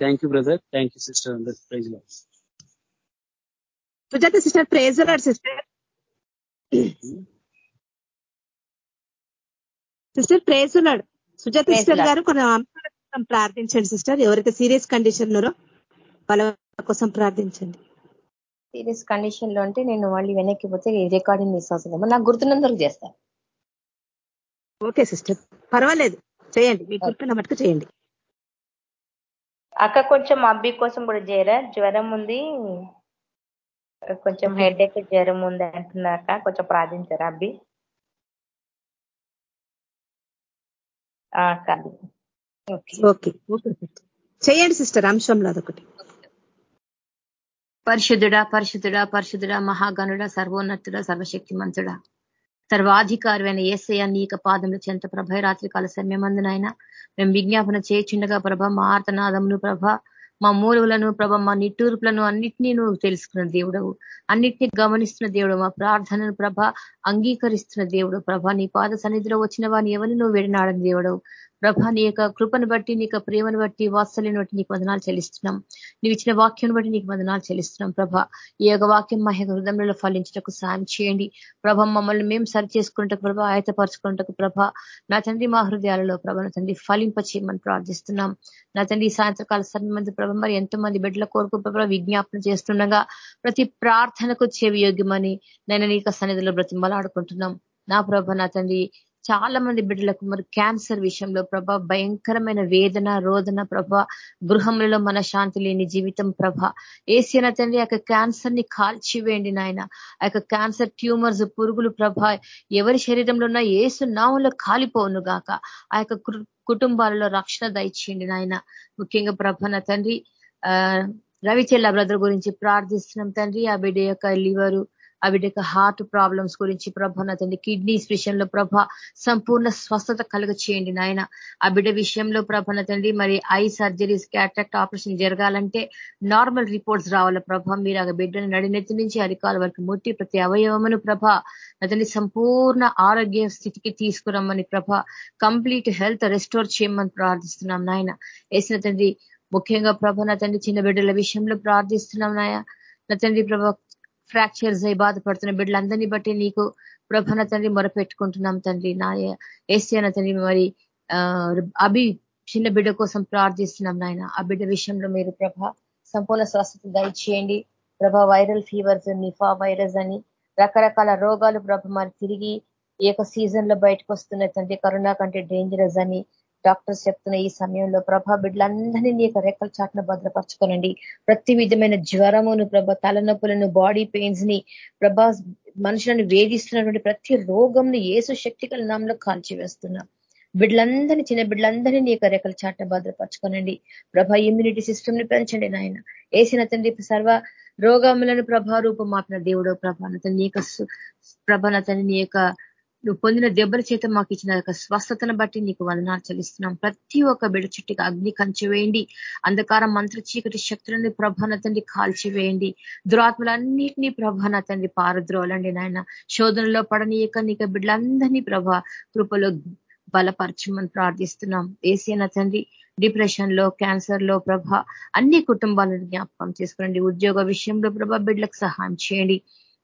Speaker 3: Thank you brother thank you sister అందరికి. Praise Lord
Speaker 1: Sujatha sister praise Lord sister sister praise ఉన్నాడు సుజాత సిస్టర్ గారు కొన్ని అంశాల ప్రార్థించండి సిస్టర్. ఎవరైతే సీరియస్ కండిషన్ ఉన్నారో వాళ్ళ కోసం ప్రార్థించండి.
Speaker 4: సీరియస్ కండిషన్లో అంటే నేను మళ్ళీ వెనక్కి పోతే రికార్డింగ్ మిస్ అవుతుందేమో. నాకు గుర్తున్నందుకు చేస్తాను
Speaker 1: ఓకే సిస్టర్. పర్వాలేదు. చేయండి. మీకు గుర్తున్న మటుకు చేయండి.
Speaker 4: అక్క కొంచెం అబ్బి కోసం కూడా చేయరా? జ్వరం ఉంది. కొంచెం హెడ్ ఎక్ జ్వరం ఉంది అంటున్నాక కొంచెం ప్రార్థించారా అబ్బి?
Speaker 1: ఓకే. ఓకే. చేయండి సిస్టర్ అంశంలో అదొకటి.
Speaker 4: పరిశుద్ధుడా పరిశుద్ధుడా పరిశుద్ధుడా మహాగణుడ సర్వోన్నతుడ సర్వశక్తిమంతుడా. సర్వాధికారమైన ఏసయ నీక పాదముల చెంత ప్రభ రాత్రి కాల సమయమందునైనా మేము విజ్ఞాపన చేయించుండగా ప్రభ మా ఆర్తనాదమును ప్రభ మా మూలవులను ప్రభ మా నిట్టూర్పులను అన్నిటినీ నువ్వు తెలుసుకున్న దేవుడవు అన్నిటినీ గమనిస్తున్న దేవుడు. మా ప్రార్థనను ప్రభ అంగీకరిస్తున్న దేవుడు. ప్రభ నీ పాద సన్నిధిలో వచ్చిన వాడిని ఎవరిని నువ్వు విడినాడని దేవుడవు ప్రభా నీ యొక్క కృపను బట్టి నీ యొక్క ప్రేమను బట్టి వాత్సల్యను బట్టి నీకు వదనాలు చెల్లిస్తున్నాం. నీవు ఇచ్చిన వాక్యం బట్టి నీకు వదనాలు చెల్లిస్తున్నాం ప్రభ. ఈ యొక్క వాక్యం మా యొక్క హృదయంలో ఫలించటకు సాయం చేయండి. ప్రభ మమ్మల్ని మేము సరి చేసుకున్నటకు ప్రభ ఆయతపరచుకున్నటకు ప్రభ నా తండ్రి మా హృదయాలలో ప్రభ నా తండ్రి ఫలింప చేయమని ప్రార్థిస్తున్నాం. నా తండ్రి సాయంత్రకాల మంది ప్రభ మరి ఎంతో మంది బిడ్డల కోరుకు ప్రభ విజ్ఞాపన చేస్తుండగా ప్రతి ప్రార్థనకు చెవి యోగ్యమని నేను నీక సన్నిధిలో బ్రతిమలాడుకుంటున్నాం. నా ప్రభ నా తండ్రి చాలా మంది బిడ్డలకు మరి క్యాన్సర్ విషయంలో ప్రభ భయంకరమైన వేదన రోదన ప్రభ గృహములలో మన శాంతి లేని జీవితం ప్రభ. ఏసిన తండ్రి ఆ క్యాన్సర్ని కాల్చివేయండి నాయన. ఆ క్యాన్సర్ ట్యూమర్స్ పురుగులు ప్రభ ఎవరి శరీరంలో ఉన్న ఏసు నామంలో కాలిపోను గాక. ఆ కుటుంబాలలో రక్షణ దయచేయండి నాయన. ముఖ్యంగా ప్రభన తండ్రి ఆ రవిచెల్ల బ్రదర్ గురించి ప్రార్థిస్తున్నాం తండ్రి. ఆ బిడ్డ యొక్క లివరు ఆ బిడ్డకు హార్ట్ ప్రాబ్లమ్స్ గురించి ప్రభ నా తండ్రి కిడ్నీస్ విషయంలో ప్రభ సంపూర్ణ స్వస్థత కలుగ చేయండి నాయన. ఆ బిడ్డ విషయంలో ప్రభ నా తండ్రి మరి ఐ సర్జరీస్ క్యాట్రాక్ట్ ఆపరేషన్ జరగాలంటే నార్మల్ రిపోర్ట్స్ రావాల ప్రభ? మీరు ఆ బిడ్డను నడినెత్తి నుంచి అరికాల వరకు ముట్టి ప్రతి అవయవమును ప్రభ అతని సంపూర్ణ ఆరోగ్య స్థితికి తీసుకురమ్మని ప్రభ కంప్లీట్ హెల్త్ రెస్టోర్ చేయమని ప్రార్థిస్తున్నాం నాయన. వేసిన తండ్రి ముఖ్యంగా ప్రభ నా తండ్రి చిన్న బిడ్డల విషయంలో ప్రార్థిస్తున్నాం నాయ నా తండ్రి ప్రభ ఫ్రాక్చర్స్ అయి బాధపడుతున్న బిడ్డలందరినీ బట్టి నీకు ప్రభన తండ్రి మొరపెట్టుకుంటున్నాం తండ్రి. నా ఏసీ తండ్రి మరి అభి చిన్న బిడ్డ కోసం ప్రార్థిస్తున్నాం నాయన. ఆ బిడ్డ విషయంలో మీరు ప్రభ సంపూర్ణ స్వస్థత దయచేయండి. ప్రభ వైరల్ ఫీవర్స్ నిఫా వైరస్ అని రకరకాల రోగాలు ప్రభ మరి తిరిగి ఈ యొక్క సీజన్లో బయటకు వస్తున్నాయి తండ్రి. కరోనా కంటే డేంజరస్ అని డాక్టర్స్ చెప్తున్న ఈ సమయంలో ప్రభా బిడ్డలందరినీ నీ యొక్క రెక్కల చాటున భద్రపరచుకోనండి. ప్రతి విధమైన జ్వరమును ప్రభ తలనొప్పులను బాడీ పెయిన్స్ని ప్రభా మనుషులను వేధిస్తున్నటువంటి ప్రతి రోగంని ఏసు శక్తికల నామంలో కాల్చివేస్తున్నా. బిడ్డలందరినీ చిన్న బిడ్డలందరినీ నీ యొక్క రెక్కల చాటున భద్రపరచుకోనండి. ప్రభా ఇమ్యూనిటీ సిస్టమ్ని పెంచండి నాయన. వేసిన తండ్రి సర్వ రోగములను ప్రభారూపం మాపిన దేవుడు ప్రభానతని నీ యొక్క ప్రభానతని నీ యొక్క నువ్వు పొందిన దెబ్బల చేత మాకు ఇచ్చిన యొక్క స్వస్థతను బట్టి నీకు వదనాలు చెల్లిస్తున్నాం. ప్రతి ఒక్క బిడ చుట్టికి అగ్ని కంచివేయండి అంధకారం మంత్ర చీకటి శక్తులని ప్రభానతండి కాల్చివేయండి దురాత్మలన్నింటినీ ప్రభానతండి పారద్రోలండి నాయన. శోధనలో పడనీయక నీకు బిడ్డలందరినీ ప్రభ కృపలో బలపరచమని ప్రార్థిస్తున్నాం. ఏసీన తండ్రి డిప్రెషన్లో క్యాన్సర్లో ప్రభ అన్ని కుటుంబాలను జ్ఞాపకం చేసుకోండి ఉద్యోగ విషయంలో ప్రభ బిడ్డలకు సహాయం చేయండి.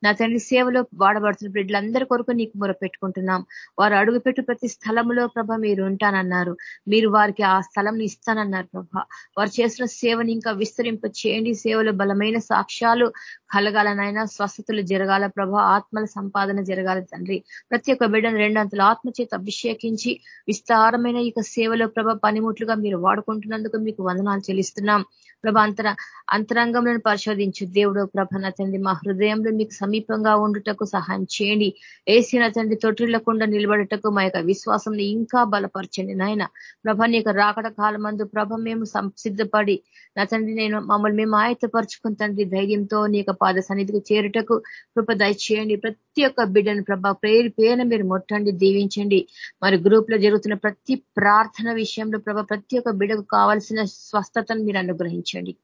Speaker 4: నా తండ్రి సేవలో వాడబడుతున్న బిడ్డలందరి కొరకు నీకు మొరపెట్టుకుంటున్నాం వారు అడుగుపెట్టు ప్రతి స్థలంలో ప్రభ మీరు ఉంటానన్నారు. మీరు వారికి ఆ స్థలం ఇస్తానన్నారు ప్రభ. వారు చేసిన సేవని ఇంకా విస్తరింప చేయండి. సేవలో బలమైన సాక్ష్యాలు కలగాలనైనా స్వస్థతలు జరగాల ప్రభ. ఆత్మల సంపాదన జరగాల తండ్రి. ప్రతి ఒక్క బిడ్డను రెండంతల ఆత్మ చేత అభిషేకించి విస్తారమైన ఇక సేవలో ప్రభ పనిముట్లుగా మీరు వాడుకుంటున్నందుకు మీకు వందనాలు చెల్లిస్తున్నాం. ప్రభ అంతర అంతరంగంలో పరిశోధించు దేవుడు ప్రభ నా తండ్రి. మా హృదయంలో మీకు సమీపంగా ఉండుటకు సహాయం చేయండి. ఏసిన తండ్రి తొట్టిల్లకుండా నిలబడటకు మా యొక్క విశ్వాసం ఇంకా బలపరచండి. నాయన ప్రభ నీ రాకడ కాలమందు ప్రభ మేము సిద్ధపడి నా తండ్రి నేను మమ్మల్ని మేము ఆయత్తపరుచుకుని తండ్రి ధైర్యంతో నీ యొక్క పాద సన్నిధికి చేరుటకు కృప దయచేయండి. ప్రతి ఒక్క బిడ్డను ప్రభ పేరు పేరున మీరు ముట్టండి దీవించండి. మరి గ్రూప్లో జరుగుతున్న ప్రతి ప్రార్థన విషయంలో ప్రభ ప్రతి ఒక్క బిడ్డకు కావాల్సిన స్వస్థతను మీరు అనుగ్రహించండి.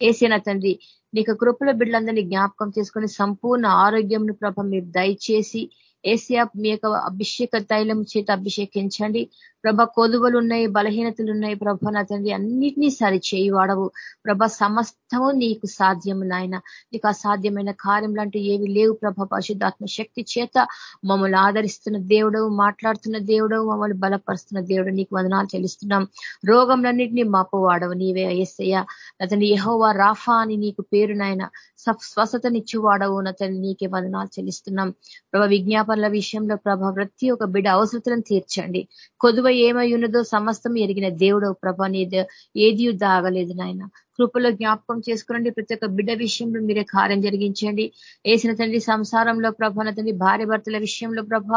Speaker 4: ఏసిన తండ్రి నీకు కృపల బిడ్డలందరినీ జ్ఞాపకం చేసుకొని సంపూర్ణ ఆరోగ్యం ప్రభ మీరు దయచేసి ఏసియా మీ యొక్క అభిషేక తైలం చేత అభిషేకించండి. ప్రభ కొదువలు ఉన్నాయి బలహీనతలు ఉన్నాయి ప్రభ నా తండ్రి అన్నిటినీ సరి చేయి వాడవు. ప్రభ సమస్తము నీకు సాధ్యం నాయన. నీకు అసాధ్యమైన కార్యం లాంటి ఏవి లేవు ప్రభ పరిశుద్ధాత్మ శక్తి చేత. మమ్మల్ని ఆదరిస్తున్న దేవుడవు మాట్లాడుతున్న దేవుడవు మమ్మల్ని బలపరుస్తున్న దేవుడు. నీకు వదనాలు చెల్లిస్తున్నాం. రోగంలన్నింటినీ మాపు వాడవు నీవే ఏసయ్య అతని యహోవా రాఫా అని నీకు పేరు నాయన. స్వస్థతనిచ్చి వాడవు అతని నీకే వదనాలు చెల్లిస్తున్నాం. ప్రభ విజ్ఞాపనల విషయంలో ప్రభ ప్రతి ఒక్క బిడ్డ అవసరతలను తీర్చండి. కొదువ ఏమై ఉన్నదో సమస్తం ఎరిగిన దేవుడు ప్రభ నీ ఏది దాగలేదు నాయన. కృపలో జ్ఞాపకం చేసుకునండి. ప్రతి ఒక్క బిడ్డ విషయంలో మీరే కార్యం జరిగించండి. వేసిన తండ్రి సంసారంలో ప్రభ తండ్రి భార్య భర్తల విషయంలో ప్రభ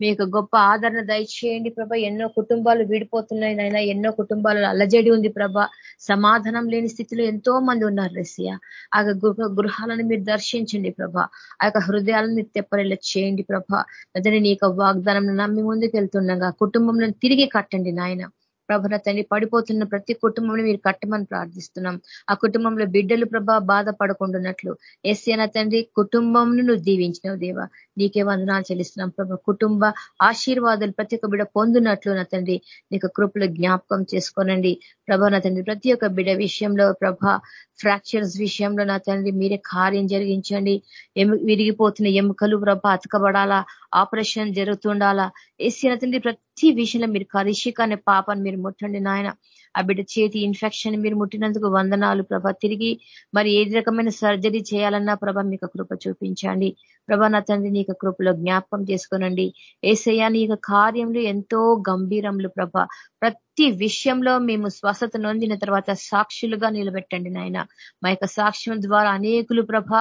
Speaker 4: మీ యొక్క గొప్ప ఆదరణ దయచేయండి ప్రభ. ఎన్నో కుటుంబాలు విడిపోతున్నాయి నాయన ఎన్నో కుటుంబాలు అల్లజడి ఉంది ప్రభ. సమాధానం లేని స్థితిలో ఎంతో మంది ఉన్నారు రసియా. ఆ గృహాలను మీరు దర్శించండి ప్రభ. ఆ యొక్క హృదయాలను మీరు చేయండి ప్రభ. అతని నీ యొక్క వాగ్దానం నమ్మి ముందుకు వెళ్తుండగా కుటుంబంలో తిరిగి కట్టండి నాయన. ప్రభన తండ్రి పడిపోతున్న ప్రతి కుటుంబంలో మీరు కట్టమని ప్రార్థిస్తున్నాం. ఆ కుటుంబంలో బిడ్డలు ప్రభ బాధపడకుండాన్నట్లు. ఎస్సీన తండ్రి కుటుంబం నువ్వు దీవించినావు దేవా. నీకే వందనాలు చెల్లిస్తున్నాం ప్రభా. కుటుంబ ఆశీర్వాదాలు ప్రతి ఒక్క బిడ పొందునట్లు నా తండ్రి నీకు కృపలు జ్ఞాపకం చేసుకోనండి. ప్రభా నా తండ్రి ప్రతి ఒక్క బిడ విషయంలో ప్రభ ఫ్రాక్చర్స్ విషయంలో నా తండ్రి మీరే కార్యం జరిగించండి. విరిగిపోతున్న ఎముకలు ప్రభ అతకబడాలా? ఆపరేషన్ జరుగుతుండాలా? ఏసీ తండ్రి ప్రతి విషయంలో మీరు కరిషిక అనే పాపను మీరు ముట్టండి నాయన. ఆ బిడ్డ చేతి ఇన్ఫెక్షన్ మీరు ముట్టినందుకు వందనాలు ప్రభ. తిరిగి మరి ఏది రకమైన సర్జరీ చేయాలన్నా ప్రభ మీకు కృప చూపించండి. ప్రభ నా తండ్రి నీ కృపలో జ్ఞాపకం చేసుకోనండి. ఏసయ్య నీ కార్యములు ఎంతో గంభీరములు ప్రభ. ప్రతి విషయంలో మేము స్వస్థత నొందిన తర్వాత సాక్షులుగా నిలబెట్టండి నాయన. మా యొక్క సాక్ష్యం ద్వారా అనేకులు ప్రభ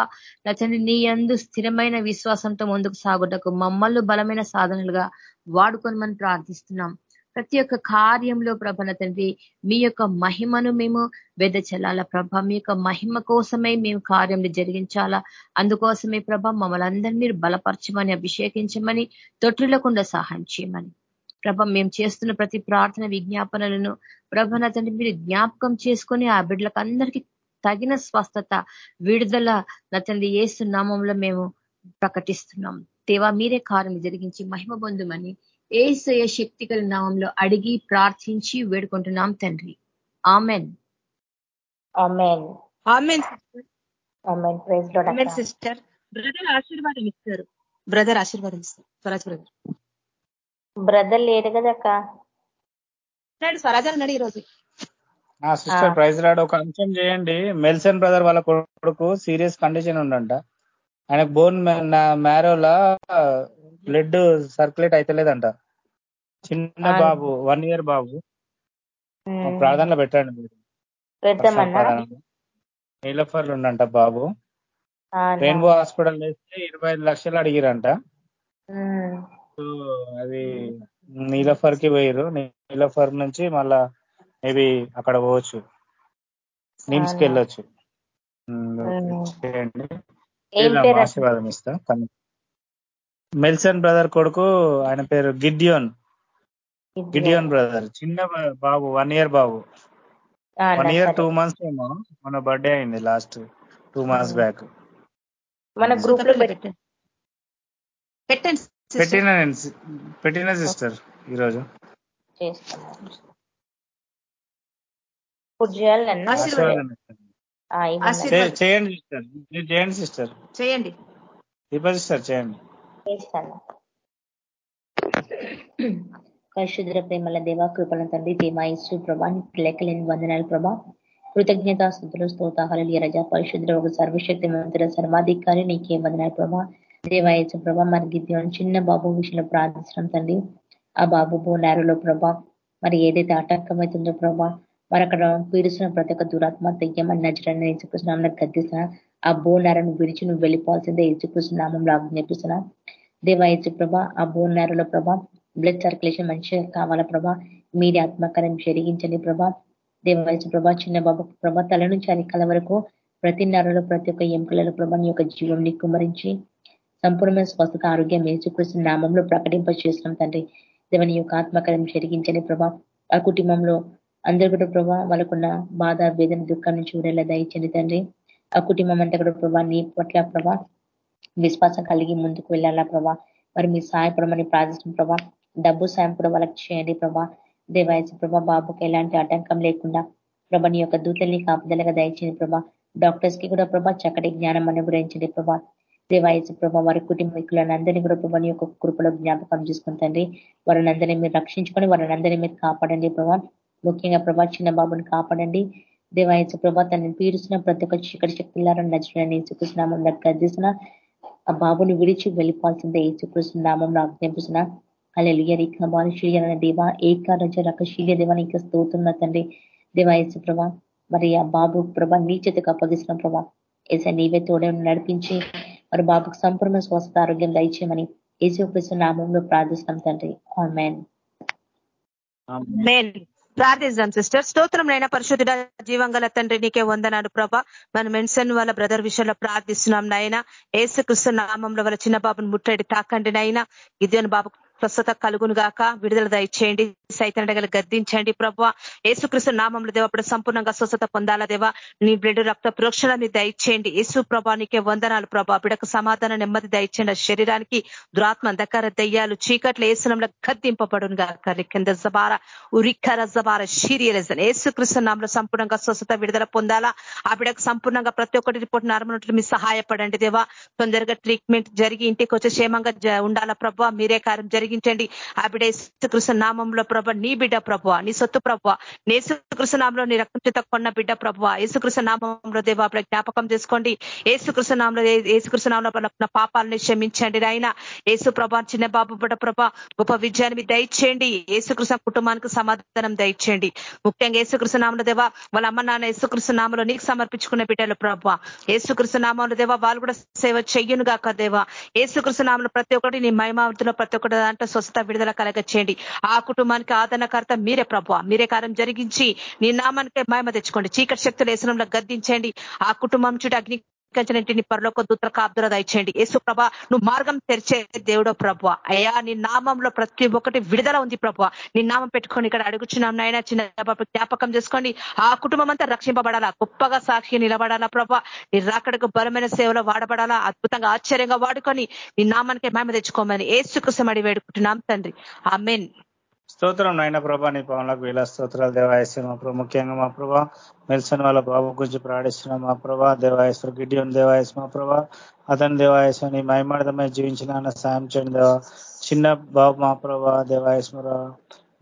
Speaker 4: నా నీ అందు స్థిరమైన విశ్వాసంతో ముందుకు సాగుటకు మమ్మల్ని బలమైన సాధనలుగా వాడుకొని ప్రార్థిస్తున్నాం. ప్రతి ఒక్క కార్యంలో ప్రభన తండ్రి మీ యొక్క మహిమను మేము వెదచలాల ప్రభ మీ యొక్క మహిమ కోసమే మేము కార్యం జరిగించాలా. అందుకోసమే ప్రభ మమ్మల్ని అందరినీ మీరు బలపరచమని అభిషేకించమని తొట్టులకుండా సహాయం చేయమని. ప్రభ మేము చేస్తున్న ప్రతి ప్రార్థన విజ్ఞాపనలను ప్రభన తండ్రి మీరు జ్ఞాపకం చేసుకొని ఆ బిడ్డలకు అందరికీ తగిన స్వస్థత విడుదల నతండి ఏసునామంలో మేము ప్రకటిస్తున్నాం. దేవా మీరే కార్యం జరిగించి మహిమ పొందుమని ఏసయ శక్తిగల నామంలో అడిగి ప్రార్థించి వేడుకుంటున్నాం తండ్రి. ఆమెన్.
Speaker 1: సిస్టర్. బ్రదర్ ఆశీర్వాదం ఇస్తారు. బ్రదర్ ఆశీర్వాదం ఇస్తారు. స్వరాజ్ బ్రదర్.
Speaker 5: బ్రదర్ లేడు కదక్క
Speaker 1: స్వరాజ్ అన్నాడు ఈరోజు.
Speaker 2: సిస్టర్ ప్రైజ్ రాడ్ ఒక అంశం చేయండి. మెల్సన్ బ్రదర్ వాళ్ళ కొడుకు సీరియస్ కండిషన్ ఉండంట ఆయనకు బోన్ మ్యారోలా బ్లడ్ సర్క్యులేట్ అయితలేదంట. చిన్న బాబు వన్ ఇయర్ బాబు. ప్రార్థనలో పెట్టండి మీరు. నీలఫర్లు ఉండంట బాబు. రెయిన్బో హాస్పిటల్ వేస్తే ఇరవై ఐదు లక్షలు అడిగిరంట. అది నీలఫర్కి పోయారు నీలఫర్ నుంచి మళ్ళా మేబీ అక్కడ పోవచ్చు. నిమ్స్కి వెళ్ళొచ్చు. చేయండి. ఆశీర్వాదం ఇస్తా. మెల్సన్ బ్రదర్ కొడుకు ఆయన పేరు గిడ్డియోన్ గిడియోన్. బ్రదర్ చిన్న బాబు వన్ ఇయర్ బాబు. వన్ ఇయర్ టూ మంత్స్ ఏమో మన బర్త్డే అయింది లాస్ట్ టూ మంత్స్ బ్యాక్.
Speaker 5: మన గ్రూప్లో
Speaker 2: పెట్టిన పెట్టిన సిస్టర్ ఈరోజు. చేయండి సిస్టర్. చేయండి సిస్టర్
Speaker 1: చేయండి.
Speaker 2: దీపా
Speaker 5: పరిశుద్ర ప్రేమల దేవా కృపల తండ్రి దేమాయిసు ప్రభా లెక్కలేని వందనాలు ప్రభా. కృతజ్ఞత స్థుతులు స్తోతాహాలు రజ పరిశుద్ర ఒక సర్వశక్తి మంత్రుల సర్వాధికారి నీకే వందనాలు ప్రభా. దేవాయసు ప్రభా మరి గిద్యోని చిన్న బాబు విషయంలో ప్రార్థించడం తండ్రి. ఆ బాబు బోనారులో ప్రభా మరి ఏదైతే ఆటంకమవుతుందో ప్రభా మరి అక్కడ పీడిస్తున్న ప్రతి ఒక్క దురాత్మ తెయ్యమని నజరాన్ని గద్దిస్తున్నా. ఆ బోనారను విడిచి నువ్వు వెళ్ళిపోవాల్సిందే ఏసుకృష్ణ నామంలో ఆజ్ఞాపిస్తున్నా. దేవా ప్రభ ఆ బోనారులో ప్రభ బ్లడ్ సర్క్యులేషన్ మంచిగా కావాలా ప్రభా? మీరే ఆత్మకార్యం జరిగించండి ప్రభ. దేవాయసు ప్రభా చిన్న బాబు ప్రభ తల నుంచి అరికల వరకు ప్రతి నరలో ప్రతి ఒక్క ఎంపికలలో ప్రభా నీ యొక్క జీవం కుమరించి సంపూర్ణమైన స్వస్థత ఆరోగ్యం ఏసుకృష్ణ నామంలో ప్రకటింప చేస్తున్నాం తండ్రి దేవని యొక్క ఆత్మకార్యం జరిగించండి ప్రభా. ఆ కుటుంబంలో అందరు కూడా ప్రభా వాళ్ళకున్న బాధ వేదన దుఃఖం నుంచి ఊరేలా దయచండి తండ్రి. ఆ కుటుంబం అంతా కూడా ప్రభా నీ పట్ల ప్రభా విశ్వాసం కలిగి ముందుకు వెళ్ళాలా ప్రభా? మరి మీ సహాయపడమని ప్రార్థించిన ప్రభా. డబ్బు సాయం కూడా వాళ్ళకి చేయండి ప్రభా. దేవాయసు ప్రభా బాబుకి ఎలాంటి ఆటంకం లేకుండా ప్రభా నీ యొక్క దూతల్ని కాపుదలగా దయచేయండి ప్రభా. డాక్టర్స్కి కూడా ప్రభా చక్కటి జ్ఞానం అనుగ్రహించండి ప్రభా. దేవాయసు ప్రభా వారి కుటుంబీకులను అందరినీ కూడా ప్రభా నీ యొక్క కృపలో జ్ఞాపకం చేసుకుంటండి వారిని అందరినీ మీరు రక్షించుకొని వారిని అందరినీ మీరు కాపాడండి ప్రభా. ముఖ్యంగా ప్రభా చిన్న బాబుని కాపాడండి. దేవాయసు ప్రభా తనని పీడిస్తున్న ప్రతి ఒక్క చీకటి శక్తులను నచ్చిన ఏసుకృష్ణనామం గర్దిస్తున్న ఆ బాబుని విడిచి వెళ్ళిపోవాల్సిందే ఏసుకృష్ణ నామం ఆజ్ఞాపిస్తున్న అలెలియ రిక దేవ ఏకారజ రకశీల దేవ నీకు స్తోతున్న తండ్రి. దేవాయసు ప్రభా మరి ఆ బాబు ప్రభా నీ చేతకు అప్పగిస్తున్న ప్రభా ఏస నీవే తోడే నడిపించి మరి బాబుకు సంపూర్ణ స్వస్థ ఆరోగ్యం దయచేయమని ఏసుకృష్ణ నామంలో ప్రార్థిస్తున్నాం తండ్రి. ఆమెన్.
Speaker 1: ప్రార్థిస్తాం సిస్టర్. స్తోత్రం నైనా పరిశుద్ధుడ జీవంగల తండ్రి నీకే వందనాడు ప్రభా. మన మెన్సన్ వాళ్ళ బ్రదర్ విషయంలో ప్రార్థిస్తున్నాం నాయన. ఏసుకృష్ణ నామంలో వాళ్ళ చిన్న బాబుని ముట్టడి తాకండి నాయన. ఇదేని బాబుకు స్వస్థత కలుగును గాక విడుదల దయచేయండి. సైతనడగలు గద్దించండి. ప్రభావ ఏసుకృష్ణ నామంలో దేవప్పుడు సంపూర్ణంగా స్వస్థత పొందాలా దేవా? నీ బ్లడ్ రక్త ప్రోక్షణని దయచేయండి. యేసు ప్రభా నీకే వందనాలు ప్రభా బిడకు సమాధానం నెమ్మది దయచేయండి. శరీరానికి దురాత్మ అంధకార దయ్యాలు చీకట్లు ఏసునంలో గద్దింపబడును గాక కింద జబార ఉరిక్కర జబార షీరియలిజన్ ఏసుకృష్ణ నామంలో సంపూర్ణంగా స్వస్థత విడుదల పొందాలా? ఆ బిడకు సంపూర్ణంగా ప్రతి ఒక్కటి రిపోర్ట్ నార్మల్ మీ సహాయపడండి దేవా. తొందరగా ట్రీట్మెంట్ జరిగి ఇంటికి వచ్చే క్షేమంగా ఉండాలా ప్రభావ? మీరే కార్యం జరిగించండి. ఆ బిడ్డ యేసుకృష్ణ నామంలో ప్రభ నీ బిడ్డ ప్రభు నీ సొత్తు ప్రభు నేసుకృష్ణ నామంలో నీ రక్తం చేత కొన్న బిడ్డ ప్రభు యేసుకృష్ణ నామంలో దేవ జ్ఞాపకం చేసుకోండి. యేసుకృష్ణ నామంలో యేసుకృష్ణ నామంలో పాపాలని క్షమించండి ఆయన యేసు ప్రభా చిన్న బాబు బిడ్డ ప్రభ గొప్ప విజయాన్ని దయచేయండి. యేసుకృష్ణ కుటుంబానికి సమాధానం దయచేయండి. ముఖ్యంగా యేసుకృష్ణ నామంలో దేవ వాళ్ళ అమ్మ నాన్న యేసుకృష్ణ నామంలో నీకు సమర్పించుకున్న బిడ్డలు ప్రభ. ఏసుకృష్ణ నామంలో దేవ వాళ్ళు కూడా సేవ చెయ్యను గాక దేవ. ఏసుకృష్ణ నామంలో ప్రతి ఒక్కటి నీ మహిమావతిలో ప్రతి ఒక్కటి దాంట్లో స్వస్థత విడుదల కలగ చేయండి ఆ కుటుంబానికి ఆదరణకర్త మీరే ప్రభు మీరే కారం జరిగించి నీ నామానికే మహిమ తెచ్చుకోండి. చీకటి శక్తులు వేసనంలో గద్దించండి. ఆ కుటుంబం చుట్టూ అగ్ని కంచనంటిని పరలోక దూత్ర కాబ్దుల దయచేయండి. యేసు ప్రభ నువ్వు మార్గం తెరిచే దేవుడో ప్రభు అయ్యా నీ నామంలో ప్రతి ఒక్కటి విడుదల ఉంది ప్రభు నీ నామం పెట్టుకొని ఇక్కడ అడుగుచున్నాం నాయన చిన్న జ్ఞాపకం చేసుకోండి. ఆ కుటుంబం అంతా రక్షింపబడాలా? గొప్పగా సాక్షి నిలబడాలా ప్రభ నీ రాకడకు బలమైన సేవలో వాడబడాలా? అద్భుతంగా ఆశ్చర్యంగా వాడుకొని నీ నామానికి మేమ తెచ్చుకోమని ఏసుకృసం అడి వేడుకుంటున్నాం తండ్రి. ఆ మెయిన్
Speaker 2: స్తోత్రం నాయన ప్రభా నీ పవన్లకు వేల స్తోత్రాలు దేవాయశ్వర మా ప్రభు. ముఖ్యంగా మా ప్రభా మెల్సన్ వాళ్ళ బాబు గురించి ప్రాణిస్తున్నాం మా ప్రభా. దేవాయశ్వర గిడ్డియం దేవాయస్ మా ప్రభా. అతని దేవాయశ్వర నీ మహిమార్థమై జీవించిన సాయం చేయండి దేవా. చిన్న బాబు మా ప్రభా దేవాయశ్వర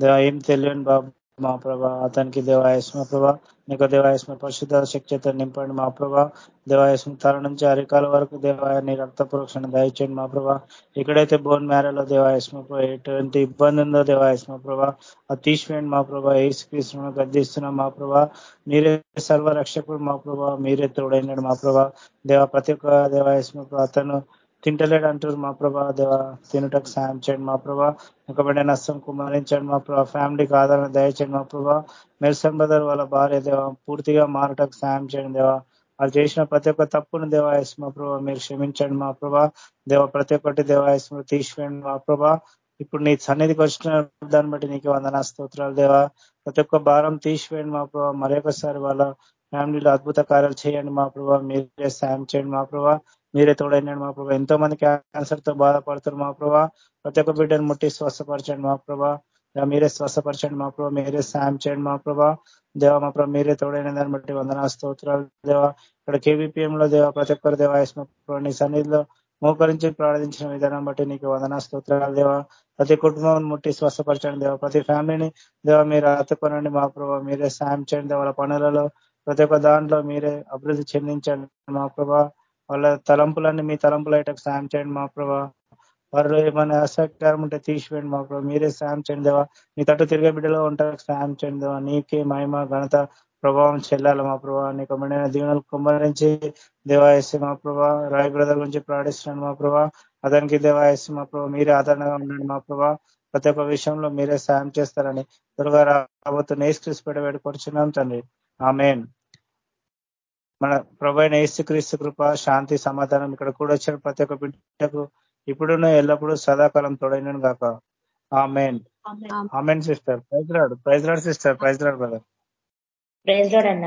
Speaker 2: దేవా ఏం తెలియని బాబు మా ప్రభా. అతనికి దేవాయస్మ ప్రభా. నీకు దేవాయస్మ పరిశుద్ధ శక్తితో నింపండి మా ప్రభా. దేవాయస్మ తల నుంచి అరికాల వరకు దేవాయ నీ రక్త ప్రోక్షణ దయచేయండి మా ప్రభా. ఎక్కడైతే బోన్ మ్యారేలో దేవాయస్మ ప్రభా ఎటువంటి ఇబ్బంది ఉందో దేవాయస్మ ప్రభా అది తీసివేయండి మా ప్రభా. ఏసుక్రీస్తును గద్దిస్తున్నాం మా ప్రభా. మీరే సర్వరక్షకుడు మా ప్రభా. మీరే తోడైనాడు మా ప్రభా. దేవ ప్రతి ఒక్క దేవాయస్మ అతను తింటలేడు అంటారు మా ప్రభా తినుటకు సాయం చేయండి మా ప్రభా. ఒకబడి నష్టం కుమరించండి మా ప్రభా. ఫ్యామిలీకి ఆదరణ దయచేయండి మా ప్రభా. మెల్సన్ బ్రదర్ వాళ్ళ భార్య దేవ పూర్తిగా మారటకు సాయం చేయండి దేవా. వాళ్ళు చేసిన ప్రతి ఒక్క తప్పును దేవాయస్ మా ప్రభా మీరు క్షమించండి మా ప్రభా. దేవ ప్రతి ఒక్కటి దేవాయస్ తీసివేయండి మా ప్రభా. ఇప్పుడు నీ సన్నిధికి వచ్చిన దాన్ని బట్టి నీకు వందన స్తోత్రాలు దేవా. ప్రతి ఒక్క భారం తీసివేయండి మా ప్రభా. మరొకసారి వాళ్ళ ఫ్యామిలీలో అద్భుత కార్యాలు చేయండి మా ప్రభా. మీరే సాయం చేయండి మా ప్రభా. మీరే తోడైనాడు మా ప్రభా ఎంతో మంది క్యాన్సర్తో బాధపడుతున్నారు మా ప్రభా ప్రతి ఒక్క బిడ్డను ముట్టి స్వస్థపరచండి మా ప్రభా మీరే స్వస్థపరచండి మా ప్రభా మీరే సాయం చేయండి మా ప్రభా దేవ మా ప్రభా మీరే తోడైన దాన్ని బట్టి వందనా స్తోత్రాలు దేవ. ఇక్కడ కేవీపీఎం లో దేవ ప్రతి ఒక్కరు దేవాయస్మ నీ సన్నిధిలో మోకరించి ప్రార్థించిన విధానం బట్టి నీకు వందనా స్తోత్రాలు దేవ. ప్రతి కుటుంబం ముట్టి స్వస్థపరచండి దేవ. ప్రతి ఫ్యామిలీని దేవ మీరు ఆతుకోనండి మా ప్రభా మీరే సాయం చేయండి వాళ్ళ పనులలో. ప్రతి ఒక్క దాంట్లో మీరే అభివృద్ధి చెందించండి మా ప్రభా వాళ్ళ తలంపులన్నీ మీ తలంపులు అయితే సాయం చేయండి మా ప్రభా. వారు ఏమైనా అసహకారం ఉంటే తీసివేయండి మా ప్రభావ మీరే సాయం చేయండి దేవా. నీ తట్టు తిరిగే బిడ్డలో ఉంటారు సాయం చేయండి దేవా. నీకే మహిమ ఘనత ప్రభావం చెల్లాలి మా ప్రభా. నీకు మెండైన దీవెనలు కుమ్మరించి దేవాయస్సు మా ప్రభా రాయ్ బ్రదర్ గురించి ప్రాణిస్తున్నాను మా ప్రభా. అతనికి దేవాయస్సు మా ప్రభా మీరే ఆదరణగా ఉండండి మా ప్రభా. ప్రతి ఒక్క విషయంలో మీరే సాయం చేస్తారని త్వరగా రాబోతున్న ఏసుక్రీస్తు పెడ వేడుకొచ్చున్నాం తండ్రి. ఆమెన్. మన ప్రభైన క్రీస్తు కృప శాంతి సమాధానం ఇక్కడ కూడా వచ్చిన ప్రతి ఒక్క బిడ్డకు ఇప్పుడున్న ఎల్లప్పుడూ సదాకాలం తోడైనను గాక. Amen. Amen. Sister. Praise Lord praise Lord sister. Praise Lord brother.
Speaker 5: Praise Lord అన్న.